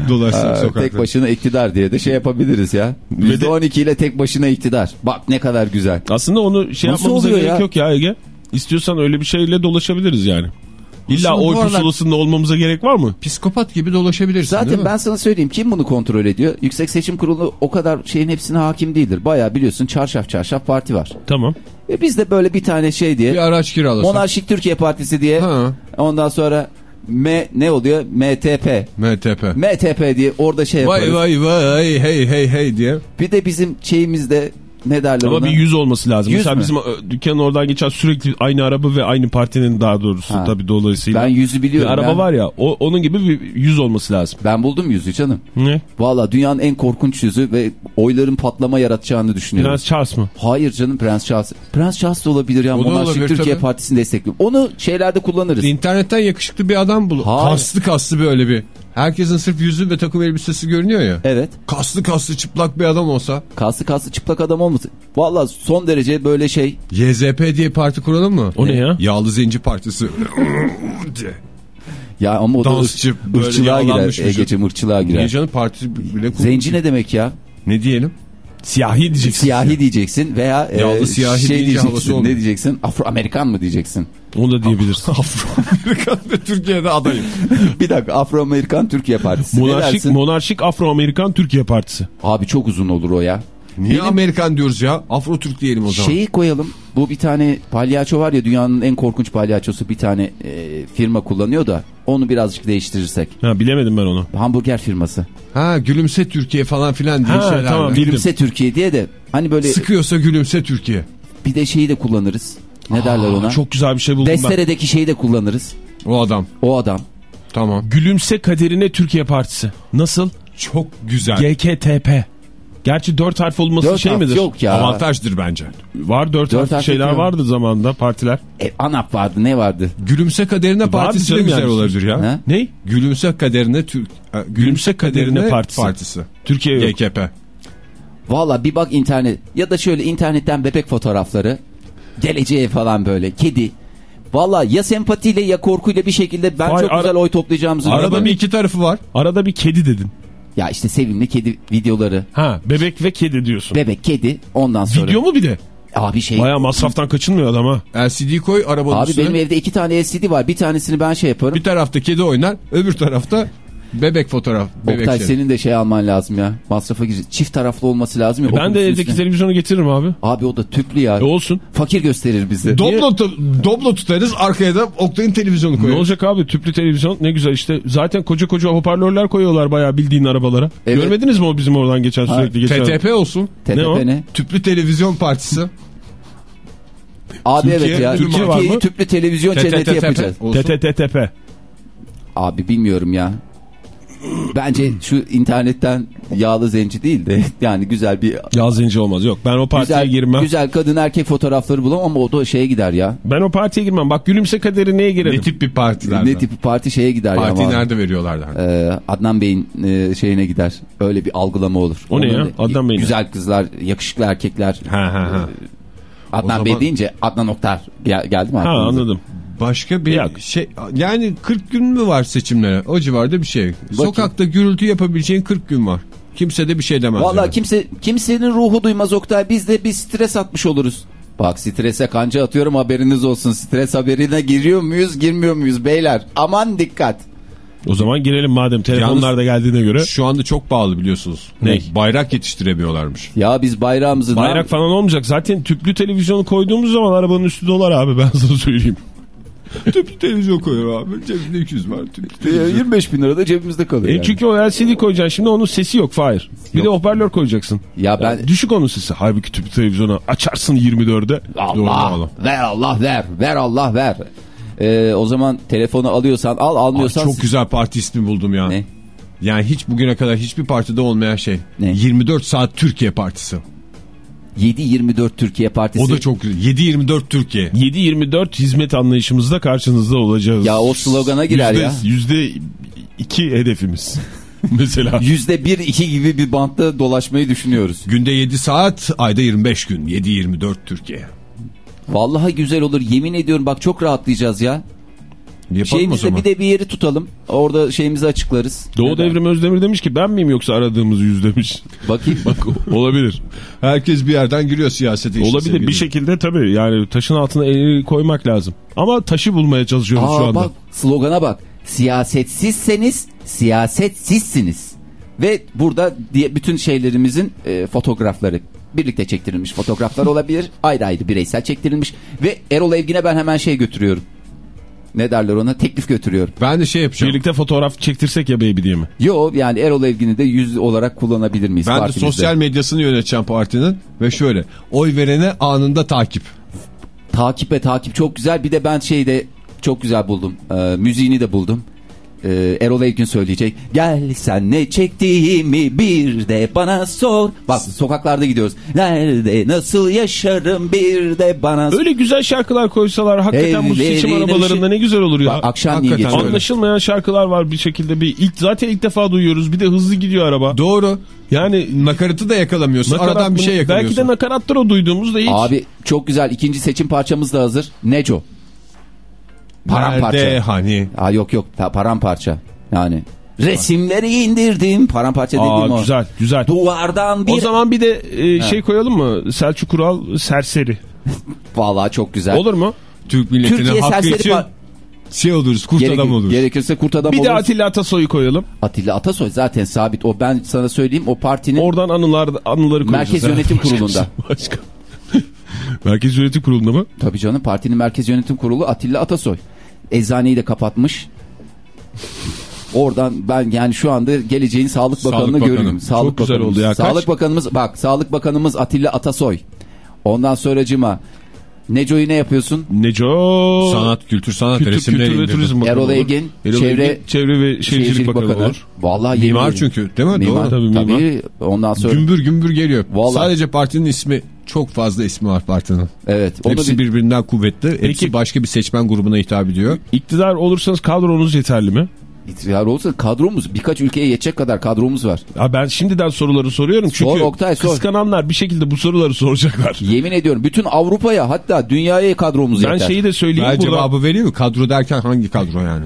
E: dolaşsın
B: Aa,
E: sokakta.
B: tek başına iktidar diye de şey yapabiliriz ya. %12 ile tek başına iktidar. Bak ne kadar güzel.
F: Aslında onu şey
B: Nasıl
F: yapmamıza gerek
B: ya?
F: yok ya Ege. İstiyorsan öyle bir şeyle dolaşabiliriz yani. İlla oy pusulasında olmamıza gerek var mı?
E: Psikopat gibi dolaşabilirsin değil
B: Zaten ben sana söyleyeyim kim bunu kontrol ediyor? Yüksek Seçim Kurulu o kadar şeyin hepsine hakim değildir. Bayağı biliyorsun çarşaf çarşaf parti var.
F: Tamam.
B: E biz de böyle bir tane şey diye
E: Bir araç kiralasak.
B: Monarşik Türkiye Partisi diye
E: Ha.
B: ondan sonra M ne oluyor? MTP.
E: MTP.
B: MTP diye orada şey yaparız.
E: Vay vay vay hey hey hey diye.
B: Bir de bizim şeyimizde ne derler
F: Ama
B: ona?
F: bir yüz olması lazım.
B: Yüz
F: Mesela
B: mü?
F: bizim e, dükkanın oradan geçen sürekli aynı araba ve aynı partinin daha doğrusu
B: Ha.
F: tabii dolayısıyla.
B: Ben yüzü
F: bir
B: biliyorum.
F: araba
B: ben,
F: var ya o, onun gibi bir yüz olması lazım.
B: ben buldum yüzü canım.
F: Ne?
B: Valla dünyanın en korkunç yüzü ve oyların patlama yaratacağını düşünüyorum.
F: Prens Charles mı?
B: Hayır canım Prens Charles. Prens Charles da olabilir ya.
E: Da
B: Monarşik
E: olabilir,
B: Türkiye
E: tabii.
B: Partisi'ni destekliyorum. Onu şeylerde kullanırız.
E: İnternetten yakışıklı bir adam bul.
B: Hayır.
E: Kaslı kaslı böyle bir. Herkesin sırf yüzü ve takım elbisesi görünüyor ya.
B: Evet.
E: Kaslı kaslı çıplak bir adam olsa.
B: Kaslı kaslı çıplak adam olmasın. Valla son derece böyle şey.
E: YZP diye parti kuralım mı?
F: O ne ya?
E: Yağlı Zenci Partisi.
B: Ya ama o da
E: Dansçı,
B: ırkçılığa girer. Ege'cim ırkçılığa
E: Niye
B: girer.
E: canım parti bile kur-
B: Zenci ne demek ya?
E: Ne diyelim?
F: Siyahi diyeceksin.
B: Siyahi diyeceksin veya e,
E: Yağlı siyahi
B: şey diyeceksin. Ne diyeceksin? Afro-Amerikan mı diyeceksin?
F: Onu da diyebilirsin.
E: Afro-Amerikan ve Türkiye'de adayım.
B: bir dakika Afro-Amerikan Türkiye Partisi.
F: Monarşik, monarşik Afro-Amerikan Türkiye Partisi.
B: Abi çok uzun olur o ya.
E: Niye
B: Benim-
E: Amerikan diyoruz ya? Afro-Türk diyelim o zaman.
B: Şeyi koyalım. Bu bir tane palyaço var ya dünyanın en korkunç palyaçosu bir tane e, firma kullanıyor da onu birazcık değiştirirsek.
F: Ha, bilemedim ben onu.
B: Hamburger firması.
E: Ha gülümse Türkiye falan filan diye
F: Ha,
E: şeyler.
F: tamam, bildim.
B: Gülümse Türkiye diye de hani böyle
E: Sıkıyorsa gülümse Türkiye.
B: bir de şeyi de kullanırız. Ne derler ona?
F: Çok güzel bir şey buldum ben.
B: Destere'deki şeyi de kullanırız.
E: O adam.
B: O adam.
E: Tamam.
F: Gülümse kaderine Türkiye Partisi. Nasıl?
E: Çok güzel.
F: GKTP. Gerçi dört harf olması
B: Dört
F: şey
B: harf
F: midir?
B: yok ya.
E: Avantajdır bence.
F: Var dört,
B: Dört
F: harfli
B: harf
F: şeyler
B: yok.
F: vardı zamanında partiler.
B: E, ANAP vardı ne vardı?
E: Gülümse kaderine partisi de güzel
F: yani.
E: olabilir ya.
B: Ha?
F: Ne?
E: Gülümse kaderine Türk e,
F: Gülümse kaderine partisi.
E: partisi.
F: Türkiye yok.
E: GKP.
B: Valla bir bak internet ya da şöyle internetten bebek fotoğrafları geleceğe falan böyle kedi. Valla ya sempatiyle ya korkuyla bir şekilde ben
F: Vay,
B: çok güzel oy toplayacağımızı
E: Arada
B: düşünüyorum.
E: bir iki tarafı var.
F: Arada bir kedi dedin.
B: Ya işte sevimli kedi videoları.
F: Ha bebek ve kedi diyorsun.
B: Bebek kedi ondan sonra.
F: Video mu bir de?
B: Abi şey.
F: Baya masraftan kaçınmıyor adam ha.
E: LCD koy arabanın
B: Abi
E: üstüne.
B: benim evde iki tane LCD var. Bir tanesini ben şey yaparım.
E: Bir tarafta kedi oynar, öbür tarafta bebek fotoğraf. Bebek
B: Oktay
E: şey.
B: senin de şey alman lazım ya. Masrafa girecek. Çift taraflı olması lazım ya.
F: E ben de evdeki
B: üstüne.
F: televizyonu getiririm abi.
B: Abi o da tüplü ya.
F: E olsun.
B: Fakir gösterir bizi.
E: Doblo, doblo tutarız arkaya da Oktay'ın televizyonu
F: Ne
E: koyarız.
F: olacak abi tüplü televizyon ne güzel işte zaten koca koca hoparlörler koyuyorlar bayağı bildiğin arabalara.
B: Evet.
F: Görmediniz mi o bizim oradan geçen sürekli geçen?
E: TTP olsun.
B: TTP
F: Ne o?
B: ne?
E: Tüplü televizyon partisi.
B: Abi
E: Türkiye-
B: evet ya. Türkiye'yi
F: mı?
B: tüplü televizyon cenneti yapacağız.
F: TTTP.
B: Abi bilmiyorum ya. Bence şu internetten yağlı zenci değil de yani güzel bir
F: Yağ zenci olmaz yok ben o partiye
B: güzel,
F: girmem.
B: güzel kadın erkek fotoğrafları bulamam ama o da şeye gider ya.
F: Ben o partiye girmem bak gülümse kaderi neye girelim?
E: Ne tip bir partilerden?
B: Ne tip parti şeye gider
E: Partiyi
B: ya. ama.
E: nerede veriyorlardı?
B: Ee, Adnan Bey'in e, şeyine gider. Öyle bir algılama olur.
F: O ne
B: Onun
F: ya?
B: da-
F: Adnan Bey'in.
B: Güzel kızlar, yakışıklı erkekler.
E: Ha ha ha.
B: Adnan
E: O
B: Bey
E: zaman-
B: deyince Adnan Oktar gel, geldi mi?
F: Ha anladım.
E: Başka bir
F: Yok.
E: şey yani 40 gün mü var seçimlere? O civarda bir şey. Sokakta gürültü yapabileceğin 40 gün var. Kimse de bir şey demez.
B: Valla
E: yani.
B: kimse kimsenin ruhu duymaz Oktay. Biz de bir stres atmış oluruz. Bak strese kanca atıyorum haberiniz olsun. Stres haberine giriyor muyuz girmiyor muyuz beyler? Aman dikkat.
F: O zaman girelim madem telefonlar da geldiğine göre.
E: Şu anda çok pahalı biliyorsunuz.
F: Ne?
E: Bayrak yetiştiremiyorlarmış.
B: Ya biz bayrağımızı...
F: Bayrak falan olmayacak. Zaten tüplü televizyonu koyduğumuz zaman arabanın üstü dolar abi ben sana söyleyeyim.
E: Tüplü televizyon koyuyor abi. Cebinde 200 var. Tüplü
B: Ee,
E: televizyon.
B: 25 bin lira da cebimizde kalıyor.
F: E
B: yani.
F: çünkü o LCD koyacaksın şimdi onun sesi yok Fahir. Bir de hoparlör koyacaksın.
B: Ya ben...
F: Düşük onun sesi. Halbuki tüplü televizyonu açarsın 24'e. Doğru
B: Allah ver Allah ver ver Allah ver. Ee, o zaman telefonu alıyorsan al almıyorsan
E: çok güzel parti ismi buldum ya.
B: Ne?
E: Yani hiç bugüne kadar hiçbir partide olmayan şey.
B: Ne?
E: 24 saat Türkiye Partisi.
B: 7-24 Türkiye Partisi.
E: O da çok güzel. 7-24 Türkiye.
F: 7-24 hizmet anlayışımızda karşınızda olacağız.
B: Ya o slogana girer
F: Yüzde-
B: ya.
F: Yüzde iki hedefimiz. Mesela.
B: Yüzde bir iki gibi bir bantta dolaşmayı düşünüyoruz.
E: Günde 7 saat, ayda 25 gün. 7-24 Türkiye.
B: Vallahi güzel olur yemin ediyorum bak çok rahatlayacağız ya.
E: Yapalım o
B: Şeyimizde
E: zaman.
B: bir de bir yeri tutalım. Orada şeyimizi açıklarız.
F: Doğu
B: Neden?
F: Devrim Özdemir demiş ki ben miyim yoksa aradığımız yüz demiş.
B: Bakayım.
F: Bak olabilir.
E: Herkes bir yerden giriyor siyasete. işte
F: olabilir
E: sevgili.
F: bir şekilde tabii yani taşın altına elini koymak lazım. Ama taşı bulmaya çalışıyoruz şu
B: Aa,
F: anda.
B: bak slogana bak. Siyasetsizseniz siyasetsizsiniz. Ve burada diye bütün şeylerimizin e, fotoğrafları birlikte çektirilmiş fotoğraflar olabilir. Ayrı ayrı bireysel çektirilmiş. Ve Erol Evgin'e ben hemen şey götürüyorum. Ne derler ona? Teklif götürüyorum.
E: Ben de şey yapacağım.
F: Birlikte fotoğraf çektirsek ya baby diye mi?
B: Yo yani Erol Evgin'i de yüz olarak kullanabilir miyiz?
E: Ben de sosyal medyasını yöneteceğim partinin ve şöyle oy verene anında takip.
B: Takip ve takip çok güzel. Bir de ben şeyde çok güzel buldum. Ee, müziğini de buldum. Ee, Erol Evgin söyleyecek. Gel sen ne çektiğimi bir de bana sor. Bak sokaklarda gidiyoruz. Nerede nasıl yaşarım bir de bana sor.
F: Öyle güzel şarkılar koysalar hakikaten bu seçim arabalarında ne güzel olur ya.
B: Bak, akşam
E: Hakikaten
B: geçiyor.
F: Anlaşılmayan şarkılar var bir şekilde bir ilk zaten ilk defa duyuyoruz bir de hızlı gidiyor araba.
E: Doğru.
F: Yani
E: Nakaratı da yakalamıyorsun.
F: nakarat
E: Aradan bir şey yakalıyorsun.
F: Belki de nakarattır o duyduğumuz da hiç.
B: Abi çok güzel. İkinci seçim parçamız da hazır. Neco. Paramparça.
E: Nerede hani?
B: Aa, yok yok pa- paramparça. Yani resimleri indirdim. Paramparça dediğim
F: Aa,
B: o.
F: güzel güzel.
B: Duvardan bir...
F: O zaman bir de e, şey koyalım mı? Selçuk Kural serseri.
B: Vallahi çok güzel.
F: Olur mu?
E: Türk milletinin
B: Türkiye
E: hakkı için şey oluruz, kurt
B: Gerek-
E: adam oluruz.
B: Gerekirse kurt adam
F: Bir de
B: oluruz.
F: Atilla Atasoy'u koyalım.
B: Atilla Atasoy zaten sabit. O ben sana söyleyeyim o partinin
F: Oradan anılar anıları koyacağız.
B: Merkez
F: ha.
B: Yönetim Kurulu'nda.
F: Başka. Merkez Yönetim Kurulu'nda mı?
B: tabii canım partinin Merkez Yönetim Kurulu Atilla Atasoy. Eczaneyi de kapatmış. Oradan ben yani şu anda geleceğin Sağlık Bakanı'nı
E: Bakanı.
B: görüyorum. Sağlık
F: Çok güzel
B: Bakanımız.
F: oldu ya. Kaç-
B: Sağlık Bakanımız bak Sağlık Bakanımız Atilla Atasoy. Ondan sonracıma Neco'yu ne yapıyorsun?
F: Neco.
E: Sanat, kültür, sanat
F: Kültür,
E: resimleri
F: Kültür ve. Turizm Bakanı
B: Erol. Evgin,
F: Erol
B: Çevre-
F: Evgin, Çevre ve Şehircilik, Bakanı, olur.
B: Vallahi
E: Mimar çünkü değil mi?
B: Mimar.
E: Doğru.
F: Tabii mimar.
B: Tabii ondan sonra
E: Gümbür gümbür geliyor.
B: Vallahi.
E: Sadece partinin ismi çok fazla ismi var partinin.
B: evet
E: Hepsi
B: bir-
E: birbirinden kuvvetli. Hepsi
F: Peki-
E: başka bir seçmen grubuna hitap ediyor.
F: İktidar olursanız kadronuz yeterli mi?
B: İhtiyar olsa kadromuz birkaç ülkeye yetecek kadar kadromuz var.
F: Ya ben şimdiden soruları soruyorum çünkü
B: Sor Oktay, sor.
F: kıskananlar bir şekilde bu soruları soracaklar.
B: Yemin ediyorum bütün Avrupa'ya hatta dünyaya kadromuz
F: Ben
B: yeter.
F: şeyi de söyleyeyim
E: Ben
F: burada.
E: cevabı vereyim mi? Kadro derken hangi kadro yani?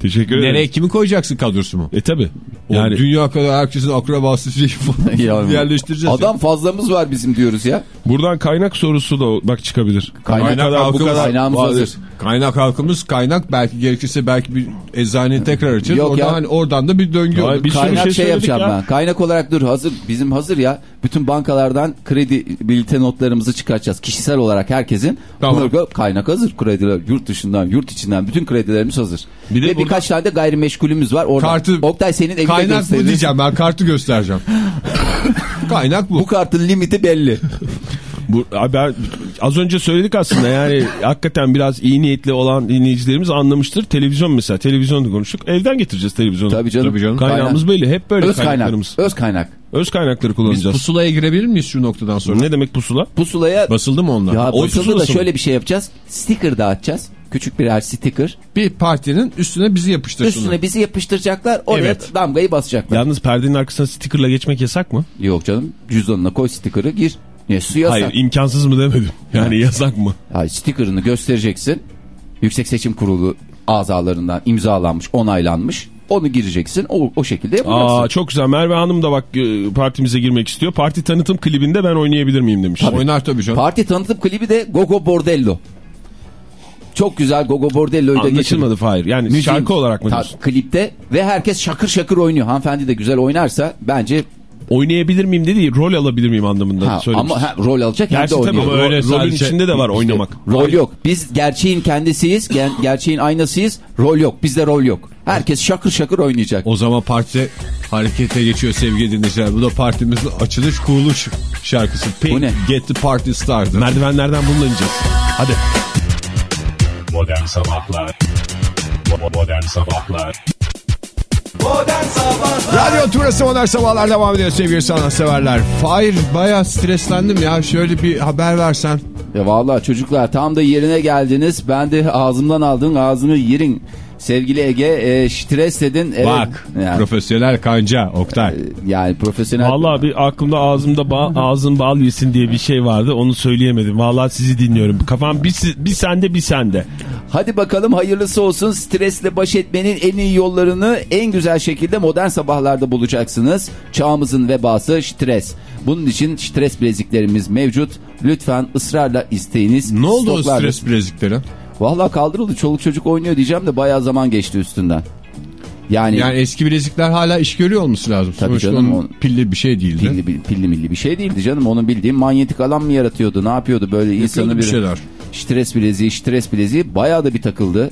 F: Teşekkür ederim.
E: Nereye kimi koyacaksın kadrosu mu?
F: E tabi. Yani
E: dünya kadar herkesin akrabası şey falan
B: Ya,
E: yerleştireceğiz.
B: Adam fazlamız var bizim diyoruz ya.
F: buradan kaynak sorusu da bak çıkabilir.
B: Kaynak
F: kadar bu kadar
B: Kaynağımız hazır.
E: Kaynak halkımız kaynak belki gerekirse belki bir eczaneyi tekrar açarız.
B: Yok
E: Oradan,
B: ya.
E: hani oradan da bir döngü olur.
F: bir
B: Kaynak
F: şey
B: şey, yapacağım
F: ya.
B: ben. Kaynak olarak dur hazır bizim hazır ya. Bütün bankalardan kredi bilite notlarımızı çıkartacağız. Kişisel olarak herkesin.
E: Tamam.
B: Bunlar- Kaynak hazır. Krediler yurt dışından yurt içinden bütün kredilerimiz hazır.
F: Bir de
B: Ve
F: burada-
B: birkaç tane de gayrimeşgulümüz var. Orada.
E: Kartı-
B: Oktay senin evine
E: Kaynak bu
B: gösterir.
E: diyeceğim ben kartı göstereceğim. kaynak bu.
B: Bu kartın limiti belli.
F: Bu, abi ben- az önce söyledik aslında yani hakikaten biraz iyi niyetli olan dinleyicilerimiz anlamıştır. Televizyon mesela televizyonda konuştuk. Evden getireceğiz televizyonu.
B: Tabii canım.
E: Tabii canım.
F: Kaynağımız belli. Hep böyle
B: Öz kaynak.
F: kaynaklarımız.
B: Öz kaynak.
F: Öz kaynakları
E: Biz
F: kullanacağız.
E: pusulaya girebilir miyiz şu noktadan sonra?
F: Ne demek pusula?
B: Pusulaya
E: Basıldı mı onlar?
B: ya
F: Oy
B: basılı da şöyle bir şey yapacağız. Sticker dağıtacağız. Küçük birer sticker.
E: Bir partinin üstüne bizi yapıştırsınlar.
B: Üstüne bizi yapıştıracaklar. Oraya
E: Evet.
B: damgayı basacaklar.
F: Yalnız perdenin arkasına stickerla geçmek yasak mı?
B: Yok canım cüzdanına koy sticker'ı gir. Ne su yasak.
F: Hayır imkansız mı demedim. Yani yasak mı?
B: Hayır, sticker'ını göstereceksin. Yüksek Seçim Kurulu azalarından imzalanmış, onaylanmış. Onu gireceksin. O, o şekilde yapacaksın.
F: Aa, çok güzel. Merve Hanım da bak e, partimize girmek istiyor. Parti tanıtım klibinde ben oynayabilir miyim demiş.
E: Oynar tabii canım.
B: Parti tanıtım klibi de Gogo Bordello. Çok güzel Gogo Bordello'yu da.
F: Anlaşılmadı Fahir. Yani
B: Müziğin-
F: şarkı olarak mı
B: Ta-
F: diyorsun?
B: Klipte ve herkes şakır şakır oynuyor. Hanımefendi de güzel oynarsa bence
F: Oynayabilir miyim dedi. Rol alabilir miyim anlamında
B: ha,
F: söylemiş.
B: ama ha, rol alacak hem
F: Gerçi
B: de
F: tabii
B: oynuyor.
F: öyle
E: Ro-
F: rolün içinde de var oynamak.
B: Rol yok. Biz gerçeğin kendisiyiz. gen- gerçeğin aynasıyız. Rol yok. Bizde rol yok. Herkes şakır şakır oynayacak.
E: O zaman parti harekete geçiyor sevgili dinleyiciler. Bu da partimizin açılış kuruluş şarkısı. Pink,
B: Bu ne?
E: Get the Party Started.
F: Merdivenlerden bununla ineceğiz. Hadi.
A: Modern Sabahlar Modern Sabahlar
E: Radyo Turası Modern Sabahlar devam ediyor sevgili sanatseverler. Fahir baya streslendim ya. Şöyle bir haber versen.
B: Ya vallahi çocuklar tam da yerine geldiniz. Ben de ağzımdan aldın ağzını yerin. Sevgili Ege e, stres dedin. Evet.
E: Bak
B: Yani,
E: profesyonel kanca Oktay.
B: yani profesyonel.
F: Vallahi bir aklımda ağzımda ba ağzın bal yesin diye bir şey vardı. Onu söyleyemedim. Vallahi sizi dinliyorum. Kafam bir, bir sende bir sende.
B: Hadi bakalım hayırlısı olsun. Stresle baş etmenin en iyi yollarını en güzel şekilde modern sabahlarda bulacaksınız. Çağımızın vebası stres. Bunun için stres bileziklerimiz mevcut. Lütfen ısrarla isteyiniz.
E: Ne oldu o
B: Stoklarda-
E: stres bilezikleri?
B: Vallahi kaldırıldı. Çoluk çocuk oynuyor diyeceğim de bayağı zaman geçti üstünden. Yani,
E: Yani eski bilezikler hala iş görüyor olması lazım.
B: Tabii
E: Sonuçta
B: canım,
E: onun pilli bir şey değildi.
B: pilli, pilli, milli bir şey değildi canım. Onun bildiğim manyetik alan mı yaratıyordu? Ne yapıyordu böyle insanı
E: bir
B: bir
E: şeyler.
B: stres bileziği, stres bileziği bayağı da bir takıldı.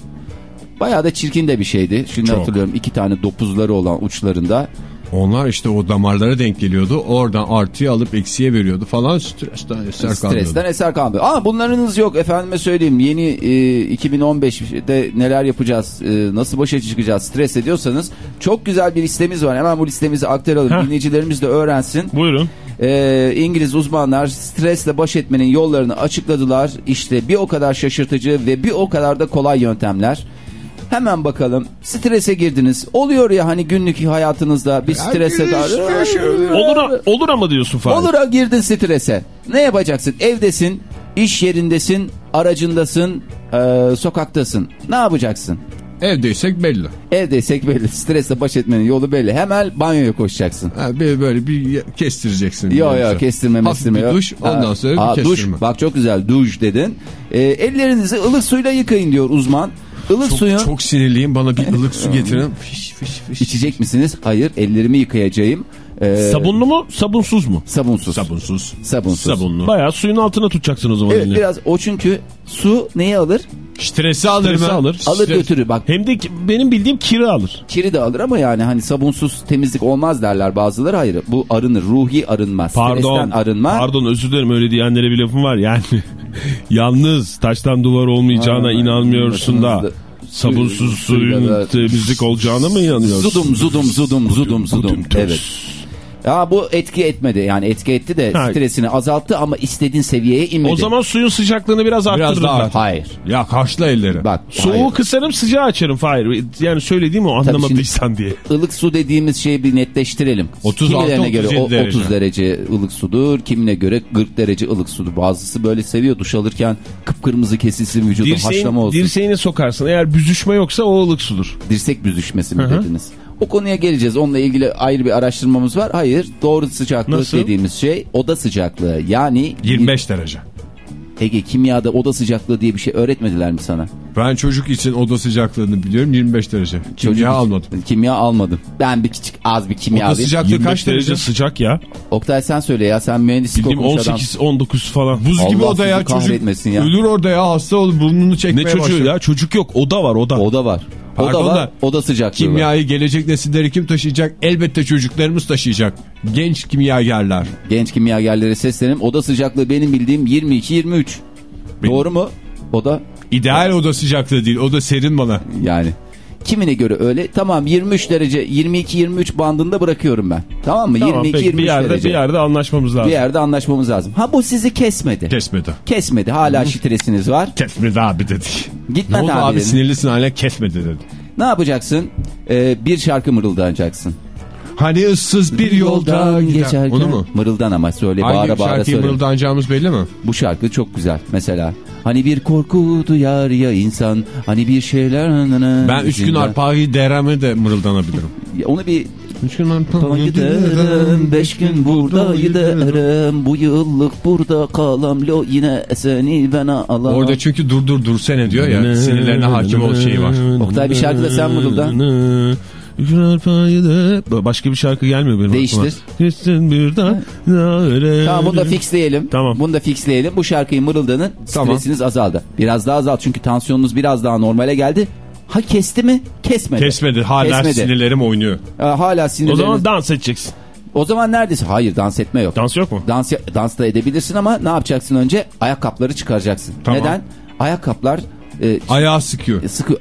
B: Bayağı da çirkin de bir şeydi. Şimdi
E: Çok.
B: hatırlıyorum iki tane dopuzları olan uçlarında.
E: Onlar işte o damarlara denk geliyordu. Oradan artıyı alıp eksiye veriyordu falan. Stresten eser
B: Stresten
E: kalmıyordu.
B: eser kalmıyor. Ama bunlarınız yok efendime söyleyeyim. Yeni e, 2015'de neler yapacağız, e, nasıl başa çıkacağız stres ediyorsanız çok güzel bir listemiz var. Hemen bu listemizi aktaralım.
F: Heh.
B: Dinleyicilerimiz de öğrensin.
F: Buyurun.
B: Ee, İngiliz uzmanlar stresle baş etmenin yollarını açıkladılar. İşte bir o kadar şaşırtıcı ve bir o kadar da kolay yöntemler. Hemen bakalım. Strese girdiniz. Oluyor ya hani günlük hayatınızda bir strese
F: Olur, olur ama diyorsun Fahir.
B: Olur girdin strese. Ne yapacaksın? Evdesin, iş yerindesin, aracındasın, e, sokaktasın. Ne yapacaksın?
E: Evdeysek belli.
B: Evdeysek belli. Stresle baş etmenin yolu belli. Hemen banyoya koşacaksın.
E: Ha, böyle, böyle bir kestireceksin.
B: Yok yok kestirme
E: Hafif
B: mestirme
E: bir
B: yok.
E: duş ondan sonra
B: ha,
E: bir
B: duş.
E: kestirme.
B: Bak çok güzel duş dedin. Ee, ellerinizi ılık suyla yıkayın diyor uzman. Ilık
E: Çok,
B: suyun
E: çok sinirliyim bana bir ılık su getirin. Fiş fiş fiş.
B: içecek misiniz? Hayır ellerimi yıkayacağım. Ee,
F: Sabunlu mu sabunsuz mu?
B: Sabunsuz.
E: Sabunsuz.
B: Sabunsuz.
E: Sabunlu.
F: Bayağı suyun altına tutacaksın o zaman
B: Evet
F: elini.
B: biraz o çünkü su neyi alır?
E: Stresi alır
F: Stresi
E: mı?
F: alır.
B: Alır
E: Stres-
B: götürür bak.
F: Hem de ki- benim bildiğim kiri alır.
B: Kiri de alır ama yani hani sabunsuz temizlik olmaz derler bazıları. Hayır bu arınır. Ruhi arınma.
F: Pardon.
B: Stresten arınma.
F: Pardon özür dilerim öyle diyenlere bir lafım var. Yani yalnız taştan duvar olmayacağına
B: Ha,
F: inanmıyorsun da sabunsuz suyun
B: da-
F: temizlik olacağına mı inanıyorsun?
B: Zudum zudum zudum zudum zudum. Evet. Ya bu etki etmedi. Yani etki etti de
F: Ha.
B: stresini azalttı ama istediğin seviyeye inmedi.
F: O zaman suyun sıcaklığını biraz
E: Biraz daha
F: arttırırlar.
B: hayır.
E: Ya kaşla elleri.
B: Bak
F: Soğuğu
B: hayır.
F: kısarım sıcağı açarım Fahir. Yani söylediğim o anlamadıysan diye.
B: ılık su dediğimiz şeyi bir netleştirelim.
E: 36,
B: Kimilerine göre
E: 37
B: o,
E: derece.
B: 30 derece ılık sudur. Kimine göre 40 derece ılık sudur. Bazısı böyle seviyor duş alırken kıpkırmızı kesilsin vücudu haşlama
F: Dirseğin,
B: olsun.
F: dirseğini sokarsın. Eğer büzüşme yoksa o ılık sudur.
B: Dirsek büzüşmesi mi
F: Hı hı.
B: dediniz? O konuya geleceğiz. Onunla ilgili ayrı bir araştırmamız var. Hayır. Doğru sıcaklık
F: Nasıl?
B: dediğimiz şey oda sıcaklığı. Yani
E: 25 derece.
B: Ege kimyada oda sıcaklığı diye bir şey öğretmediler mi sana?
E: Ben çocuk için oda sıcaklığını biliyorum 25 derece. Kimya
B: Çocuk-
E: almadım.
B: Kimya almadım. Ben bir küçük az bir kimya
E: Oda
B: alayım.
E: sıcaklığı
F: 25
E: kaç
F: derece
E: derece?
F: sıcak ya.
B: Oktay sen söyle ya sen mühendislik
F: Bildiğim
B: okumuş adam.
F: 18-19 falan.
E: Buz gibi
B: Allah
E: oda ya çocuk.
B: ya.
E: Ölür orada ya hasta olur burnunu çekmeye
F: Ne çocuğu
E: başlar.
F: ya? Çocuk yok. Oda var oda.
B: Oda var.
E: Pardon
B: var.
E: da,
B: Oda sıcaklığı var.
E: Kimyayı gelecek nesilleri kim taşıyacak? Elbette çocuklarımız taşıyacak. Genç kimyagerler.
B: Genç kimyagerlere seslenim. Oda sıcaklığı benim bildiğim 22-23. Doğru mu? Oda
E: İdeal oda sıcaklığı değil. Oda serin bana.
B: yani. Kimine göre öyle. Tamam 23 derece 22-23 bandında bırakıyorum ben. Tamam mı?
F: Tamam,
B: 22-23
F: peki, bir yerde
B: derece.
F: bir yerde anlaşmamız lazım.
B: Bir yerde anlaşmamız lazım. Ha bu sizi kesmedi.
E: Kesmedi.
B: Kesmedi. Hala stresiniz var.
E: Kesmedi abi dedik. Ne
B: Gitmedi
E: oldu
B: abi.
E: abi sinirlisin hala kesmedi dedi.
B: Ne yapacaksın? Ee, bir şarkı mırıldanacaksın.
E: Hani ıssız bir yoldan
B: geçerken.
E: Onu mu?
B: Mırıldan ama söyle
E: Hangi
B: bağıra bağıra
E: şarkıyı
B: söyle.
E: mırıldanacağımız belli mi?
B: Bu şarkı çok güzel mesela. Hani bir korku duyar ya insan. Hani bir şeyler...
E: Ben üç gün arpayı dereme de mırıldanabilirim.
B: Onu bir
E: Üç gün arpayı
B: Giderim beş gün burada giderim Bu yıllık burada kalam lo yine seni ben alam
E: Orada çünkü dur dur dur sene diyor ya sinirlerine hakim ol şeyi var.
B: Oktay bir şarkı da sen mırıldan.
F: Başka bir şarkı gelmiyor benim
B: Değiştir.
F: aklıma. Değiştir birden.
B: Tamam bunu da fixleyelim.
F: Tamam.
B: Bunu da fixleyelim. Bu şarkıyı mırıldanın.
E: Tamam.
B: Stresiniz azaldı. Biraz daha azaldı çünkü tansiyonunuz biraz daha normale geldi. Ha kesti mi? Kesmedi.
E: Kesmedi hala
B: Kesmedi.
E: sinirlerim oynuyor.
B: Ha, hala
F: O
B: sinirleriniz.
F: zaman dans edeceksin.
B: O zaman neredesin? Hayır dans etme yok.
F: Dans yok mu?
B: Dans, dans da edebilirsin ama ne yapacaksın önce? Ayakkabıları çıkaracaksın.
E: Tamam.
B: Neden? Ayakkabılar e,
E: Ayağı sıkıyor.
B: sıkı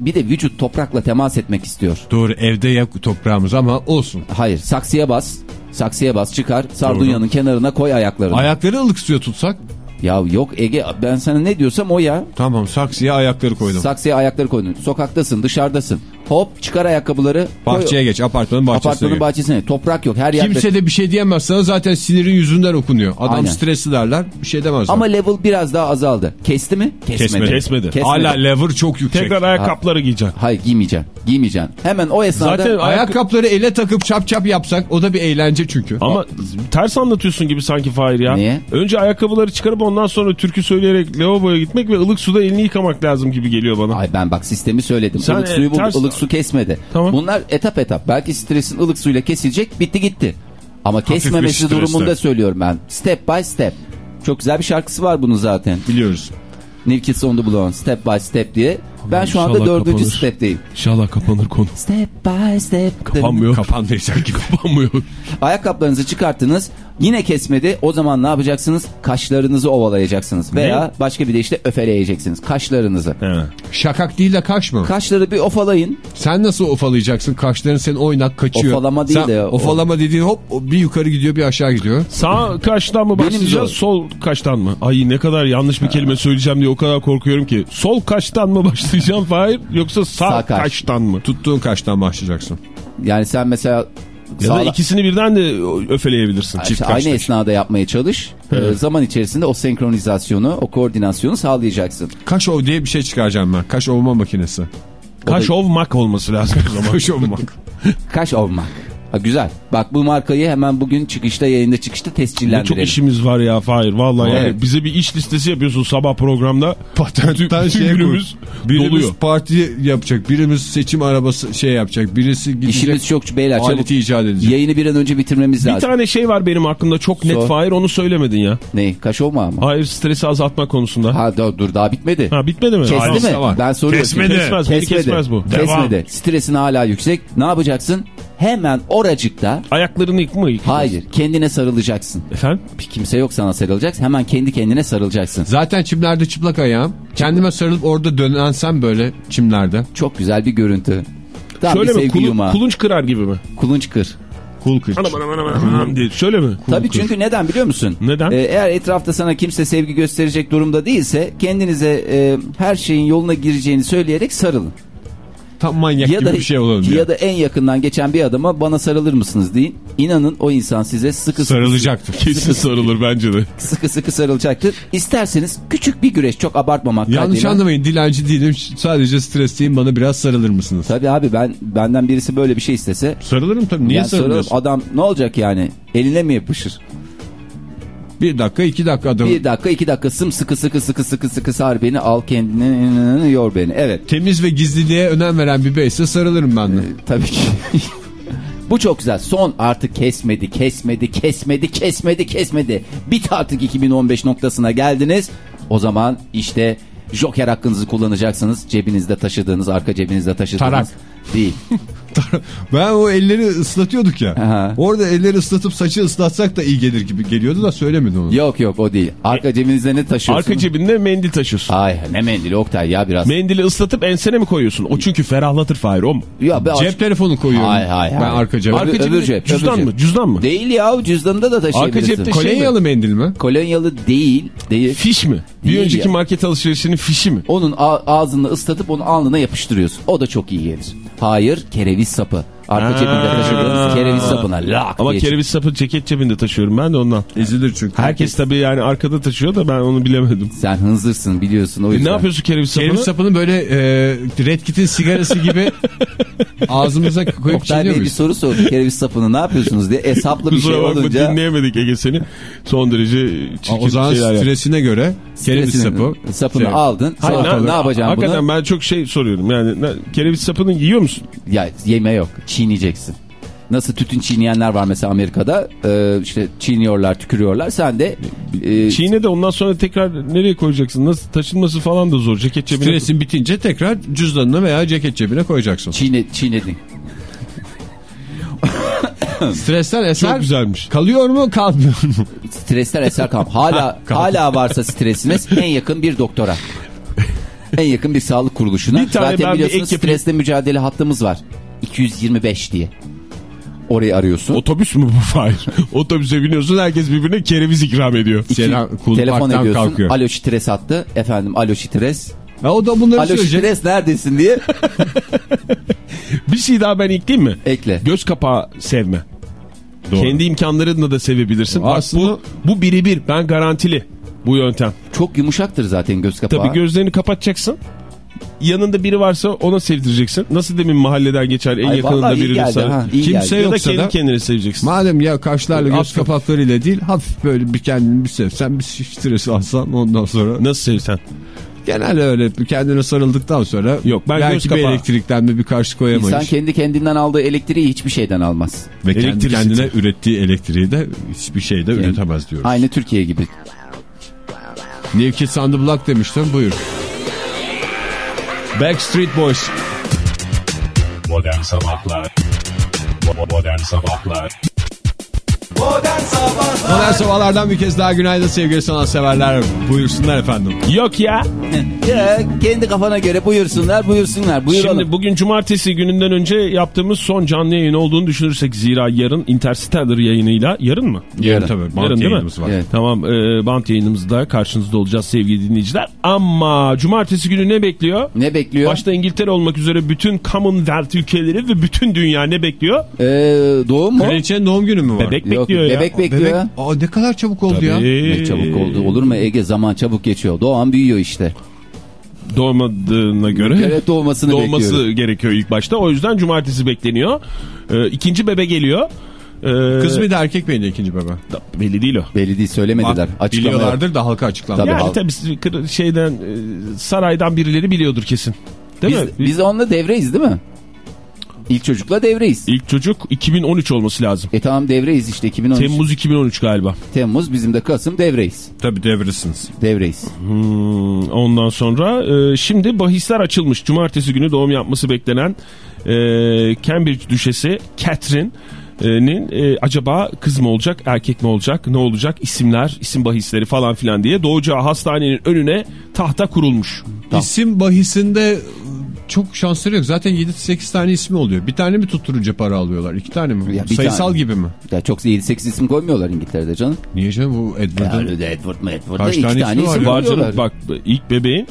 B: bir de vücut toprakla temas etmek istiyor.
E: Doğru evde yok toprağımız ama olsun.
B: Hayır saksıya bas. Saksıya bas çıkar. Sardunyanın kenarına koy ayaklarını.
E: Ayakları ılık suya tutsak
B: ya yok Ege ben sana ne diyorsam o ya.
E: tamam saksıya ayakları koydum.
B: Saksıya ayakları koydun. Sokaktasın dışarıdasın. Hop çıkar ayakkabıları. koy-
E: Bahçeye geç apartmanın bahçesine
B: Apartmanın
E: geç.
B: bahçesine. Toprak yok her yerde.
E: Kimse de bir şey diyemez sana zaten sinirin yüzünden okunuyor. Adam
B: Aynen.
E: stresli derler bir şey demezler.
B: Ama level biraz daha azaldı. Kesti mi?
F: Kesmedi. Kesmedi.
E: Hala lever çok yüksek.
F: Tekrar ayakkabıları giyeceksin.
B: Hayır giymeyeceksin. Giymeyeceksin. Hemen o esnada.
F: Zaten
E: Ayakkabıları ele takıp çap çap yapsak o da bir eğlence çünkü.
F: Ama ters anlatıyorsun gibi sanki Fahir ya.
B: Niye?
F: Önce ayakkabıları çıkarıp ondan sonra türkü söyleyerek lavaboya gitmek ve ılık suda elini yıkamak lazım gibi geliyor bana.
B: Ay ben bak sistemi söyledim.
F: Sen,
B: ılık
F: e,
B: suyu buldu,
F: ters-
B: ılık su kesmedi.
F: Tamam.
B: Bunlar etap etap. Belki stresin ılık suyla kesilecek, bitti gitti. Ama kesmemesi durumunda söylüyorum ben. Step by step. Çok güzel bir şarkısı var bunun zaten.
E: Biliyoruz.
B: New Kids on the Block, Step by Step diye. Ben şu anda dördüncü
F: kapanır.
B: stepteyim.
F: İnşallah kapanır konu.
B: Step by step.
F: Kapanmıyor.
E: Kapandıysa gibi.
F: Kapanmıyor.
B: Ayakkabılarınızı çıkarttınız. Yine kesmedi. O zaman ne yapacaksınız? Kaşlarınızı ovalayacaksınız. Veya başka bir deyişle öfeleyeceksiniz. Kaşlarınızı.
F: He.
E: Şakak değil de kaş mı?
B: Kaşları bir ofalayın.
E: Sen nasıl ofalayacaksın? Kaşların senin oynak kaçıyor.
B: Ofalama değil
E: Sen
B: de o-
E: Ofalama dediğin hop o bir yukarı gidiyor bir aşağı gidiyor.
F: Sağ kaştan mı
B: Benim
F: başlayacağız, sol kaştan mı? Ay ne kadar yanlış bir kelime söyleyeceğim diye o kadar korkuyorum ki. Sol kaştan mı başlayacağım Fahir yoksa sağ,
B: Sağ kaş.
F: kaştan mı?
E: Tuttuğun kaştan başlayacaksın.
B: Yani sen mesela
F: Ya da
B: sağla-
F: ikisini birden de öfeleyebilirsin.
B: İşte
F: Çift
B: aynı
F: kaştaki.
B: esnada yapmaya çalış. Ee, zaman içerisinde o senkronizasyonu, o koordinasyonu sağlayacaksın.
E: Kaş ov diye bir şey çıkaracağım ben. Kaş ovma makinesi.
F: Kaş ovmak olması lazım o zaman.
E: Kaş ovmak.
B: Kaş ovmak. Ha, güzel. Bak bu markayı hemen bugün çıkışta yayında çıkışta
F: Ne
B: tescillendirelim.
F: çok işimiz var ya Fahir. Vallahi yani
B: Evet.
F: bize bir iş listesi yapıyorsun sabah programda.
E: Patentten şey
F: günümüz
E: Birimiz
F: doluyor.
E: parti yapacak. Birimiz seçim arabası şey yapacak. Birisi gidecek.
B: İşimiz çok beyler çabuk.
E: Aleti icat edecek.
B: Yayını bir an önce bitirmemiz
F: Bir
B: lazım.
F: tane şey var benim aklımda çok net
B: Sor.
F: Fahir onu söylemedin ya.
B: Ne? Kaş ovma mı?
F: Hayır stresi azaltma konusunda. Ha,
B: Ha dur, dur daha bitmedi.
F: bitmedi mi?
B: Kesti
F: Hayır.
B: mi?
E: var.
B: Ben soruyorum.
F: Kesmedi. Kesmez, beni kesmez bu.
B: Kesmedi. Stresin hala yüksek. Ne yapacaksın? Hemen oracıkta
F: Ayaklarını yık mı? yıkayacağız?
B: hayır kendine sarılacaksın.
F: Efendim?
B: Bir kimse yok sana sarılacak. Hemen kendi kendine sarılacaksın.
E: Zaten çimlerde çıplak ayağım. Kendime sarılıp orada dönensem böyle çimlerde.
B: Çok güzel bir görüntü. Tam
F: Şöyle
B: bir
F: mi?
B: sevgi
F: Kulu-
B: yumağı.
F: kulunç kırar gibi mi?
B: Kulunç kır.
E: Kul kıç.
F: Anam anam anam anam diye. Şöyle mi?
B: Tabii çünkü neden biliyor musun?
F: Neden?
B: Ee, eğer etrafta sana kimse sevgi gösterecek durumda değilse kendinize e, her şeyin yoluna gireceğini söyleyerek sarılın.
E: Tam manyak
B: ya
E: gibi
B: da
E: bir şey olalım
B: ya da en yakından geçen bir adama bana sarılır mısınız deyin. İnanın o insan size sıkı sıkı
E: Sarılacaktır.
F: Kesin sarılır bence de.
B: sıkı sıkı sarılacaktır. İsterseniz küçük bir güreş çok abartmamak
E: Yanlış
B: kaydıyla.
E: anlamayın dilenci değilim. Sadece stresliyim bana biraz sarılır mısınız?
B: Tabii abi ben benden birisi böyle bir şey istese
E: Sarılırım tabii. Niye
B: ben sarılırım. Adam ne olacak yani? Eline mi yapışır?
E: Bir dakika iki dakika adam.
B: Bir dakika iki dakika sım sıkı sıkı sıkı sıkı sıkı sar beni al kendini yor beni. Evet
E: Temiz ve gizliliğe önem veren bir beyse sarılırım ben de.
B: tabii ki. Bu çok güzel. Son artık kesmedi, kesmedi, kesmedi, kesmedi, kesmedi. Bit artık 2015 noktasına geldiniz. O zaman işte Joker hakkınızı kullanacaksınız. Cebinizde taşıdığınız, arka cebinizde taşıdığınız.
E: Tarak.
B: Değil.
E: ben o elleri ıslatıyorduk ya.
B: Aha.
E: Orada elleri ıslatıp saçı ıslatsak da iyi gelir gibi geliyordu da söylemedin onu.
B: Yok yok o değil. Arka cebinizde ne taşıyorsunuz?
F: Arka cebinde mendil taşıyorsun.
B: Ay ne mendili Oktay ya biraz.
F: Mendili ıslatıp ensene mi koyuyorsun? O çünkü ferahlatır Fahir o mu?
B: ya, be,
E: Cep telefonu koyuyorum.
B: Hay, hay,
E: Ben arka cebe.
F: Arka
B: öbür
F: cebinde
B: cep,
F: cüzdan
B: öbür
F: mı? Cüzdan mı?
B: Değil ya cüzdanında da taşıyabilirsin.
F: cepte şey-
E: Kolonyalı mendil mi?
B: Kolonyalı değil. değil.
F: Fiş mi? Bir
B: Değil
F: önceki
B: ya.
F: market alışverişinin fişi mi?
B: Onun ağzını ıslatıp onu alnına yapıştırıyorsun. O da çok iyi gelir. Hayır kereviz sapı. Arka cebinde taşıdığınız kereviz sapına lak
F: Ama
B: diye
F: kereviz sapı ceket cebinde taşıyorum ben de ondan.
E: Ezilir çünkü.
F: Herkes tabii yani arkada taşıyor da ben onu bilemedim.
B: Sen hınzırsın biliyorsun o
F: E,
B: yüzden.
F: ne yapıyorsun kereviz sapını?
E: Kereviz sapını böyle e, Red Kit'in sigarası gibi ağzımıza koyup
B: Oktay
E: çiğniyor
B: Bey bir soru sordu kereviz sapını ne yapıyorsunuz diye. Hesaplı bir
F: Kusura
B: şey
F: bakma
B: olunca.
F: dinleyemedik Ege seni. Son derece
E: Aa,
F: çirkin
E: O zaman
F: şeyler
E: stresine göre kereviz sapı.
B: Sapını
E: şey-
B: aldın.
F: Hayır, ne,
B: ne, yapacağım
F: Hakikaten
B: bunu?
F: ben çok şey soruyorum. Yani kereviz sapını yiyor musun?
B: Ya yeme yok. Çiğneyeceksin. Nasıl tütün çiğneyenler var mesela Amerika'da. Ee, işte çiğniyorlar, tükürüyorlar. Sen de e,
F: Çiğne de ondan sonra tekrar nereye koyacaksın? Nasıl taşınması falan da zor. Ceket cebine.
E: Stresin bitince tekrar cüzdanına veya ceket cebine koyacaksın.
B: çiğne, çiğnedin.
E: Stresten eser
F: Çok güzelmiş.
E: kalıyor mu kalmıyor mu?
B: Stresten eser kalm. Hala hala varsa stresiniz en yakın bir doktora. En yakın bir sağlık kuruluşuna.
F: Bir
B: Zaten biliyorsunuz
F: ek
B: stresle mücadele hattımız var. 225 diye. Orayı arıyorsun.
F: Otobüs mü bu Fahir? Otobüse biniyorsun herkes birbirine kereviz ikram ediyor.
B: İki-
E: Selam,
B: telefon ediyorsun.
E: kalkıyor.
B: Alo stres attı. Efendim alo stres.
E: Ya o da bunları
B: Alo
E: söyleyecek.
B: stres neredesin diye
F: Bir şey daha ben ekleyeyim mi?
B: ekle.
F: Göz kapağı sevme.
E: Doğru.
F: Kendi imkanlarınla da sevebilirsin. Bak
E: Aslında-
F: bu, bu birebir ben garantili bu yöntem.
B: Çok yumuşaktır zaten göz kapağı.
F: Tabii gözlerini kapatacaksın. Yanında biri varsa ona sevdireceksin. Nasıl demin mahalleden geçer en
B: Ay,
F: yakınında birini
B: geldi
F: sana.
B: ha,
E: Kimse
B: geldi.
F: Ya da
E: yoksa
F: kendi
E: da
F: kendini seveceksin.
E: madem ya kaşlarla göz
F: Aferin.
E: kapaklarıyla değil hafif böyle bir kendini bir sevsen bir stres alsan ondan sonra
F: Nasıl sevsen.
E: genel öyle bir kendine sarıldıktan sonra
F: Yok, ben
E: belki
F: göz
E: bir
F: kapağı-
E: elektrikten de bir karşı koyamayız.
B: İnsan kendi kendinden aldığı elektriği hiçbir şeyden almaz.
E: Ve kendi kendine ürettiği elektriği de hiçbir şeyde üretemez diyoruz.
B: Aynı Türkiye gibi.
E: The Block demiştim buyur. Backstreet Boys.
A: Modern Sabahlar Bo- Modern Sabahlar
E: Modern sabahlardan bir kez daha günaydın sevgili sanatseverler. Buyursunlar efendim.
F: Yok ya.
B: Ya, kendi kafana göre buyursunlar buyursunlar buyuralım.
F: Şimdi bugün cumartesi gününden önce yaptığımız son canlı yayın olduğunu düşünürsek zira yarın Interstellar yayınıyla yarın mı?
B: Yarın.
E: tabii.
F: Yarın
E: Bant
F: değil mi?
E: yayınımız var.
B: Evet.
F: Tamam e, bant yayınımızda karşınızda olacağız sevgili dinleyiciler. Ama cumartesi günü ne bekliyor?
B: Ne bekliyor?
F: Başta İngiltere olmak üzere bütün Commonwealth ülkeleri ve bütün dünya ne bekliyor?
B: Ee, doğum mu?
E: Kraliçenin doğum günü mü var?
F: Bebek
B: Yok,
F: bekliyor ya.
B: bebek bekliyor.
E: Bebek.
B: ya.
E: Aa, ne kadar çabuk oldu ya.
F: Tabii.
B: Ne çabuk oldu. Olur mu Ege? Zaman çabuk geçiyor. Doğan büyüyor işte.
F: Doğmadığına göre
B: Evet doğmasını
F: doğması
B: bekliyoruz.
F: gerekiyor ilk başta. O yüzden cumartesi bekleniyor. E, ikinci bebe geliyor. E,
E: Kız mıydı erkek miydi ikinci bebe?
F: da- Belli değil o.
B: Belli değil söylemediler. Yok.
E: Biliyorlardır da halka açıklandı.
B: Tabii.
F: Yani
B: halk-
F: tabii şeyden e, saraydan birileri biliyordur kesin. Değil
B: Biz,
F: mi?
B: biz onunla devreyiz değil mi? İlk çocukla devreyiz.
F: İlk çocuk 2013 olması lazım.
B: E tamam devreyiz işte 2013. Temmuz.
F: Temmuz 2013 galiba.
B: bizim de Kasım devreyiz.
E: Tabii devresiniz.
B: Devreyiz.
F: Hmm, ondan sonra e, şimdi bahisler açılmış. Cumartesi günü doğum yapması beklenen e, Cambridge düşesi Catherine'nin e, acaba kız mı olacak erkek mi olacak ne olacak isimler isim bahisleri falan filan diye doğacağı hastanenin önüne tahta kurulmuş.
B: Tamam.
E: İsim bahisinde çok şansları yok. Zaten 7-8 tane ismi oluyor. Bir tane mi tutturunca para alıyorlar? İki tane mi?
B: Ya
E: Sayısal
B: tane.
E: gibi mi?
B: Ya çok 7-8 isim koymuyorlar İngiltere'de canım.
E: Niye canım bu Edward'ın
B: Edward mı Edward'da
E: Kaç
B: iki
E: tane
B: tane,
E: ismi var
B: isim?
F: Var canım bak ilk bebeğin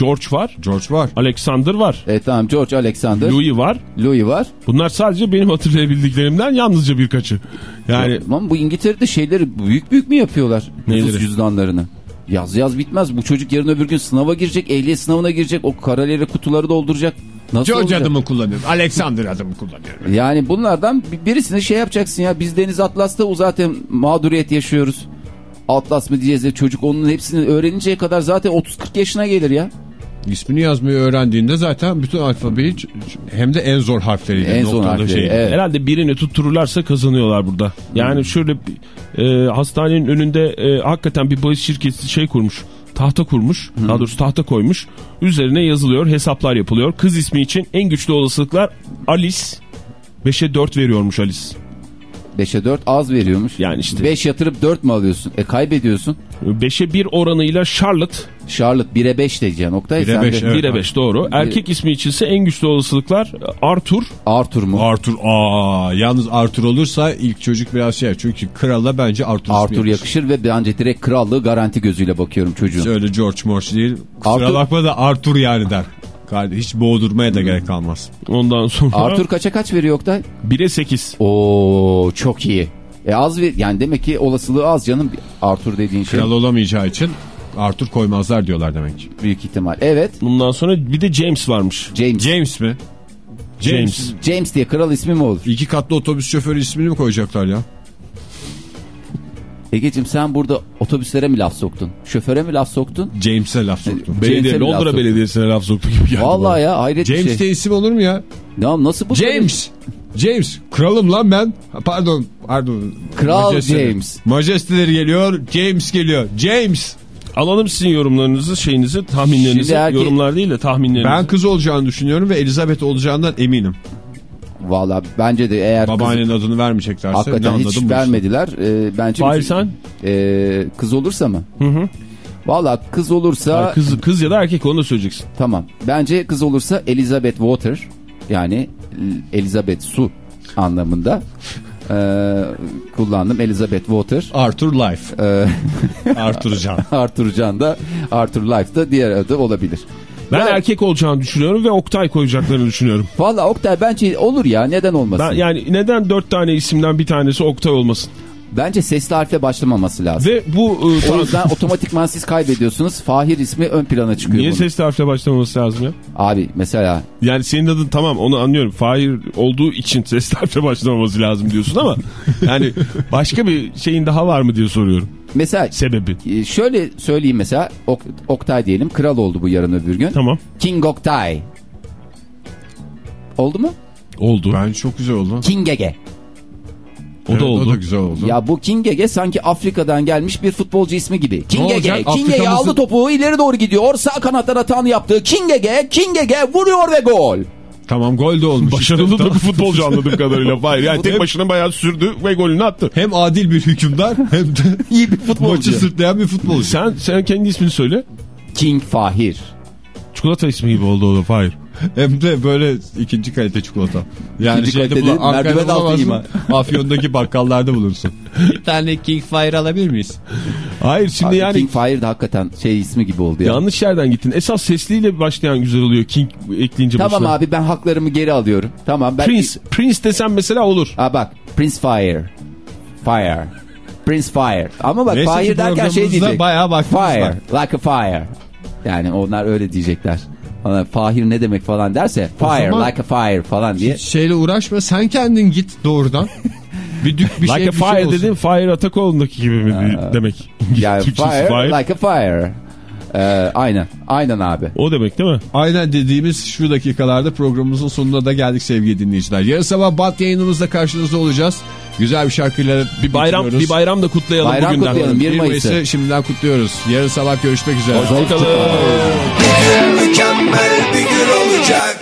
F: George var,
E: George var.
F: Alexander var,
B: E tamam George Alexander, Louis,
F: Louis var.
B: var.
F: Bunlar sadece benim hatırlayabildiklerimden yalnızca birkaçı. Yani
B: Ama bu İngiltere'de şeyleri büyük büyük mü yapıyorlar?
F: Neyleri?
B: Nüfus cüzdanlarını. Yaz yaz bitmez. Bu çocuk yarın öbür gün sınava girecek. Ehliyet sınavına girecek. O karalere kutuları dolduracak. Nasıl
E: George
B: olacak?
E: adımı kullanıyorum. Alexander adımı kullanıyorum.
B: Yani bunlardan bir- birisini şey yapacaksın ya. Biz Deniz Atlas'ta zaten mağduriyet yaşıyoruz. Atlas mı diyeceğiz de çocuk onun hepsini öğreninceye kadar zaten 30-40 yaşına gelir ya.
E: İsmini yazmayı öğrendiğinde zaten bütün alfabeyi hem de en zor harfleriyle
B: En zor harfleri,
E: şey.
B: evet.
F: Herhalde birini tuttururlarsa kazanıyorlar burada. Yani şöyle e, hastanenin önünde e, hakikaten bir bahis şirketi şey kurmuş. Tahta kurmuş. Daha doğrusu tahta koymuş. Üzerine yazılıyor, hesaplar yapılıyor. Kız ismi için en güçlü olasılıklar Alice. 5'e 4 veriyormuş Alice.
B: 5'e 4 az veriyormuş.
F: Yani işte
B: 5 yatırıp 4 mü alıyorsun? E kaybediyorsun.
F: 5'e 1 oranıyla Charlotte.
B: Charlotte 1'e 5 diyeceksin Oktay.
E: 1'e
B: sen
E: beş,
B: de-
E: evet.
F: 1'e 5 doğru. Erkek ismi içinse en güçlü olasılıklar Arthur.
B: Arthur mu?
E: Arthur aa yalnız Arthur olursa ilk çocuk biraz şey çünkü krala bence Arthur, ismi
B: Arthur
E: yakışır.
B: yakışır ve bence direkt krallığı garanti gözüyle bakıyorum çocuğun.
E: Öyle George Morse değil.
B: Kusura
E: Kusura bakma da Arthur yani der. Kardeş, hiç boğdurmaya da gerek kalmaz.
F: Ondan sonra
B: Arthur kaça kaç veriyor Oktay?
F: 1'e 8.
B: Oo çok iyi. E az ver yani demek ki olasılığı az canım Arthur dediğin şey
E: Kral olamayacağı için Arthur koymazlar diyorlar demek.
B: büyük ihtimal. Evet
F: Bundan sonra bir de James varmış.
B: James.
E: James mi?
F: James.
B: James diye kral ismi mi olur?
E: İki katlı otobüs şoförü ismini mi koyacaklar ya?
B: Egeciğim sen burada otobüslere mi laf soktun? Şoföre mi laf soktun?
E: James'e laf soktum.
B: James'e
F: Belediye,
B: mi laf
F: Londra
B: soktu?
F: Belediyesi'ne laf soktu gibi geldi.
B: Vallahi
F: bana.
B: ya hayret bir
E: James
B: şey.
E: diye isim olur mu ya?
B: Ya nasıl bu?
E: James. James. Kralım lan ben. Pardon. Pardon.
B: Kral
E: Majesteleri.
B: James.
E: Majesteleri geliyor. James geliyor. James.
F: Alalım sizin yorumlarınızı, şeyinizi, tahminlerinizi.
B: Erkek-
F: Yorumlar değil de tahminlerinizi.
E: Ben kız olacağını düşünüyorum ve Elizabeth olacağından eminim.
B: Valla bence de eğer kız,
E: Babaannenin adını vermeyeceklerse ne
B: hakikaten
E: anladım
B: hiç vermediler. E, bence
F: Fahir sen?
B: E, kız olursa mı?
F: Hı hı.
B: Valla kız olursa
F: Hayır, Kız, kız ya da erkek onu da söyleyeceksin.
B: tamam. Bence kız olursa Elizabeth Water yani Elizabeth su anlamında e, kullandım. Elizabeth Water.
E: Arthur Life.
B: E,
E: Arthur Can.
B: Arthur Can da Arthur Life da diğer adı olabilir.
F: Ben
B: Ya-
F: erkek olacağını düşünüyorum ve Oktay koyacaklarını düşünüyorum.
B: Valla Oktay bence olur ya neden olmasın?
F: Ben, yani neden dört tane isimden bir tanesi Oktay olmasın?
B: Bence sesli harfle başlamaması lazım.
F: Ve bu... e,
B: O yüzden otomatikman siz kaybediyorsunuz. Fahir ismi ön plana çıkıyor.
F: Niye
B: bunun.
F: sesli harfle başlamaması lazım ya?
B: Abi mesela
F: Yani senin adın tamam onu anlıyorum. Fahir olduğu için sesli harfle başlamaması lazım diyorsun ama yani başka bir şeyin daha var mı diye soruyorum.
B: Mesela
F: Sebebi.
B: e, şöyle söyleyeyim mesela Ok- Oktay diyelim kral oldu bu yarın öbür gün.
F: Tamam.
B: King Oktay. Oldu mu?
F: Oldu.
E: Bence çok güzel oldu.
B: King Ege.
F: o da
E: Evet,
F: oldu.
E: O da güzel oldu.
B: Ya bu King Ege sanki Afrika'dan gelmiş bir futbolcu ismi gibi. King
E: Ne
B: Ege.
E: olacak?
B: King Ege
E: Afrika'mızın-
B: aldı topu ileri doğru gidiyor. Sağ kanattan atan yaptı. King Ege. King Ege vuruyor ve gol.
E: Tamam gol de olmuş.
F: Başarılı
E: işte.
F: da bir futbolcu anladığım kadarıyla. Fahir. Yani tek başına bayağı sürdü ve golünü attı.
E: Hem adil bir hükümdar hem de
B: İyi bir futbolcu.
E: maçı sırtlayan bir futbolcu.
F: Sen sen kendi ismini söyle.
B: King Fahir.
F: Çikolata ismi gibi oldu o da Fahir.
E: Hem de böyle ikinci kalite çikolata. Yani
B: İkinci
E: şeyde
B: kalite değil, merdiven altı ima.
E: Afyon'daki bakkallarda bulursun. bir tane King Fire alabilir miyiz?
F: Hayır şimdi
B: Abi
F: yani
B: King Fahir de hakikaten şey ismi gibi oldu ya.
F: yanlış yerden gittin. Esas sesliyle başlayan güzel oluyor King ekleyince
B: Tamam
F: başına.
B: abi ben haklarımı geri alıyorum. Tamam ben...
F: Prince. Prince desem mesela olur.
B: Aa bak Prince Fire. Fire. Prince Fire. Ama bak
E: Neyse
B: Fire derken şey diyecek.
E: bayağı vaktimiz
B: Fire. Like a fire. Yani onlar öyle diyecekler. Fahir ne demek falan derse fire
E: zaman-
B: like a fire falan diye.
E: Şeyle uğraşma sen kendin git doğrudan. bir dük bir
F: like
E: şey
F: a
E: şey
F: fire
E: olsun.
F: dedin Fire Atakoğlu'ndaki gibi mi demek?
B: Yani
F: Türkçesi
B: fire, like a fire. Ee, aynen. Aynen abi.
F: O demek değil mi?
E: Aynen dediğimiz şu dakikalarda programımızın sonuna da geldik sevgili dinleyiciler. Yarın sabah Bat yayınımızda karşınızda olacağız. Güzel bir şarkıyla
F: Bir bayram
E: bitiriyoruz.
F: bir bayram da kutlayalım
B: Bayram
F: bugünden.
B: kutlayalım. 1
E: 1
B: Mayıs'ı.
E: Mayıs'ı şimdiden kutluyoruz. Yarın sabah görüşmek üzere.
F: Hoşçakalın.
G: Mükemmel bir gün olacak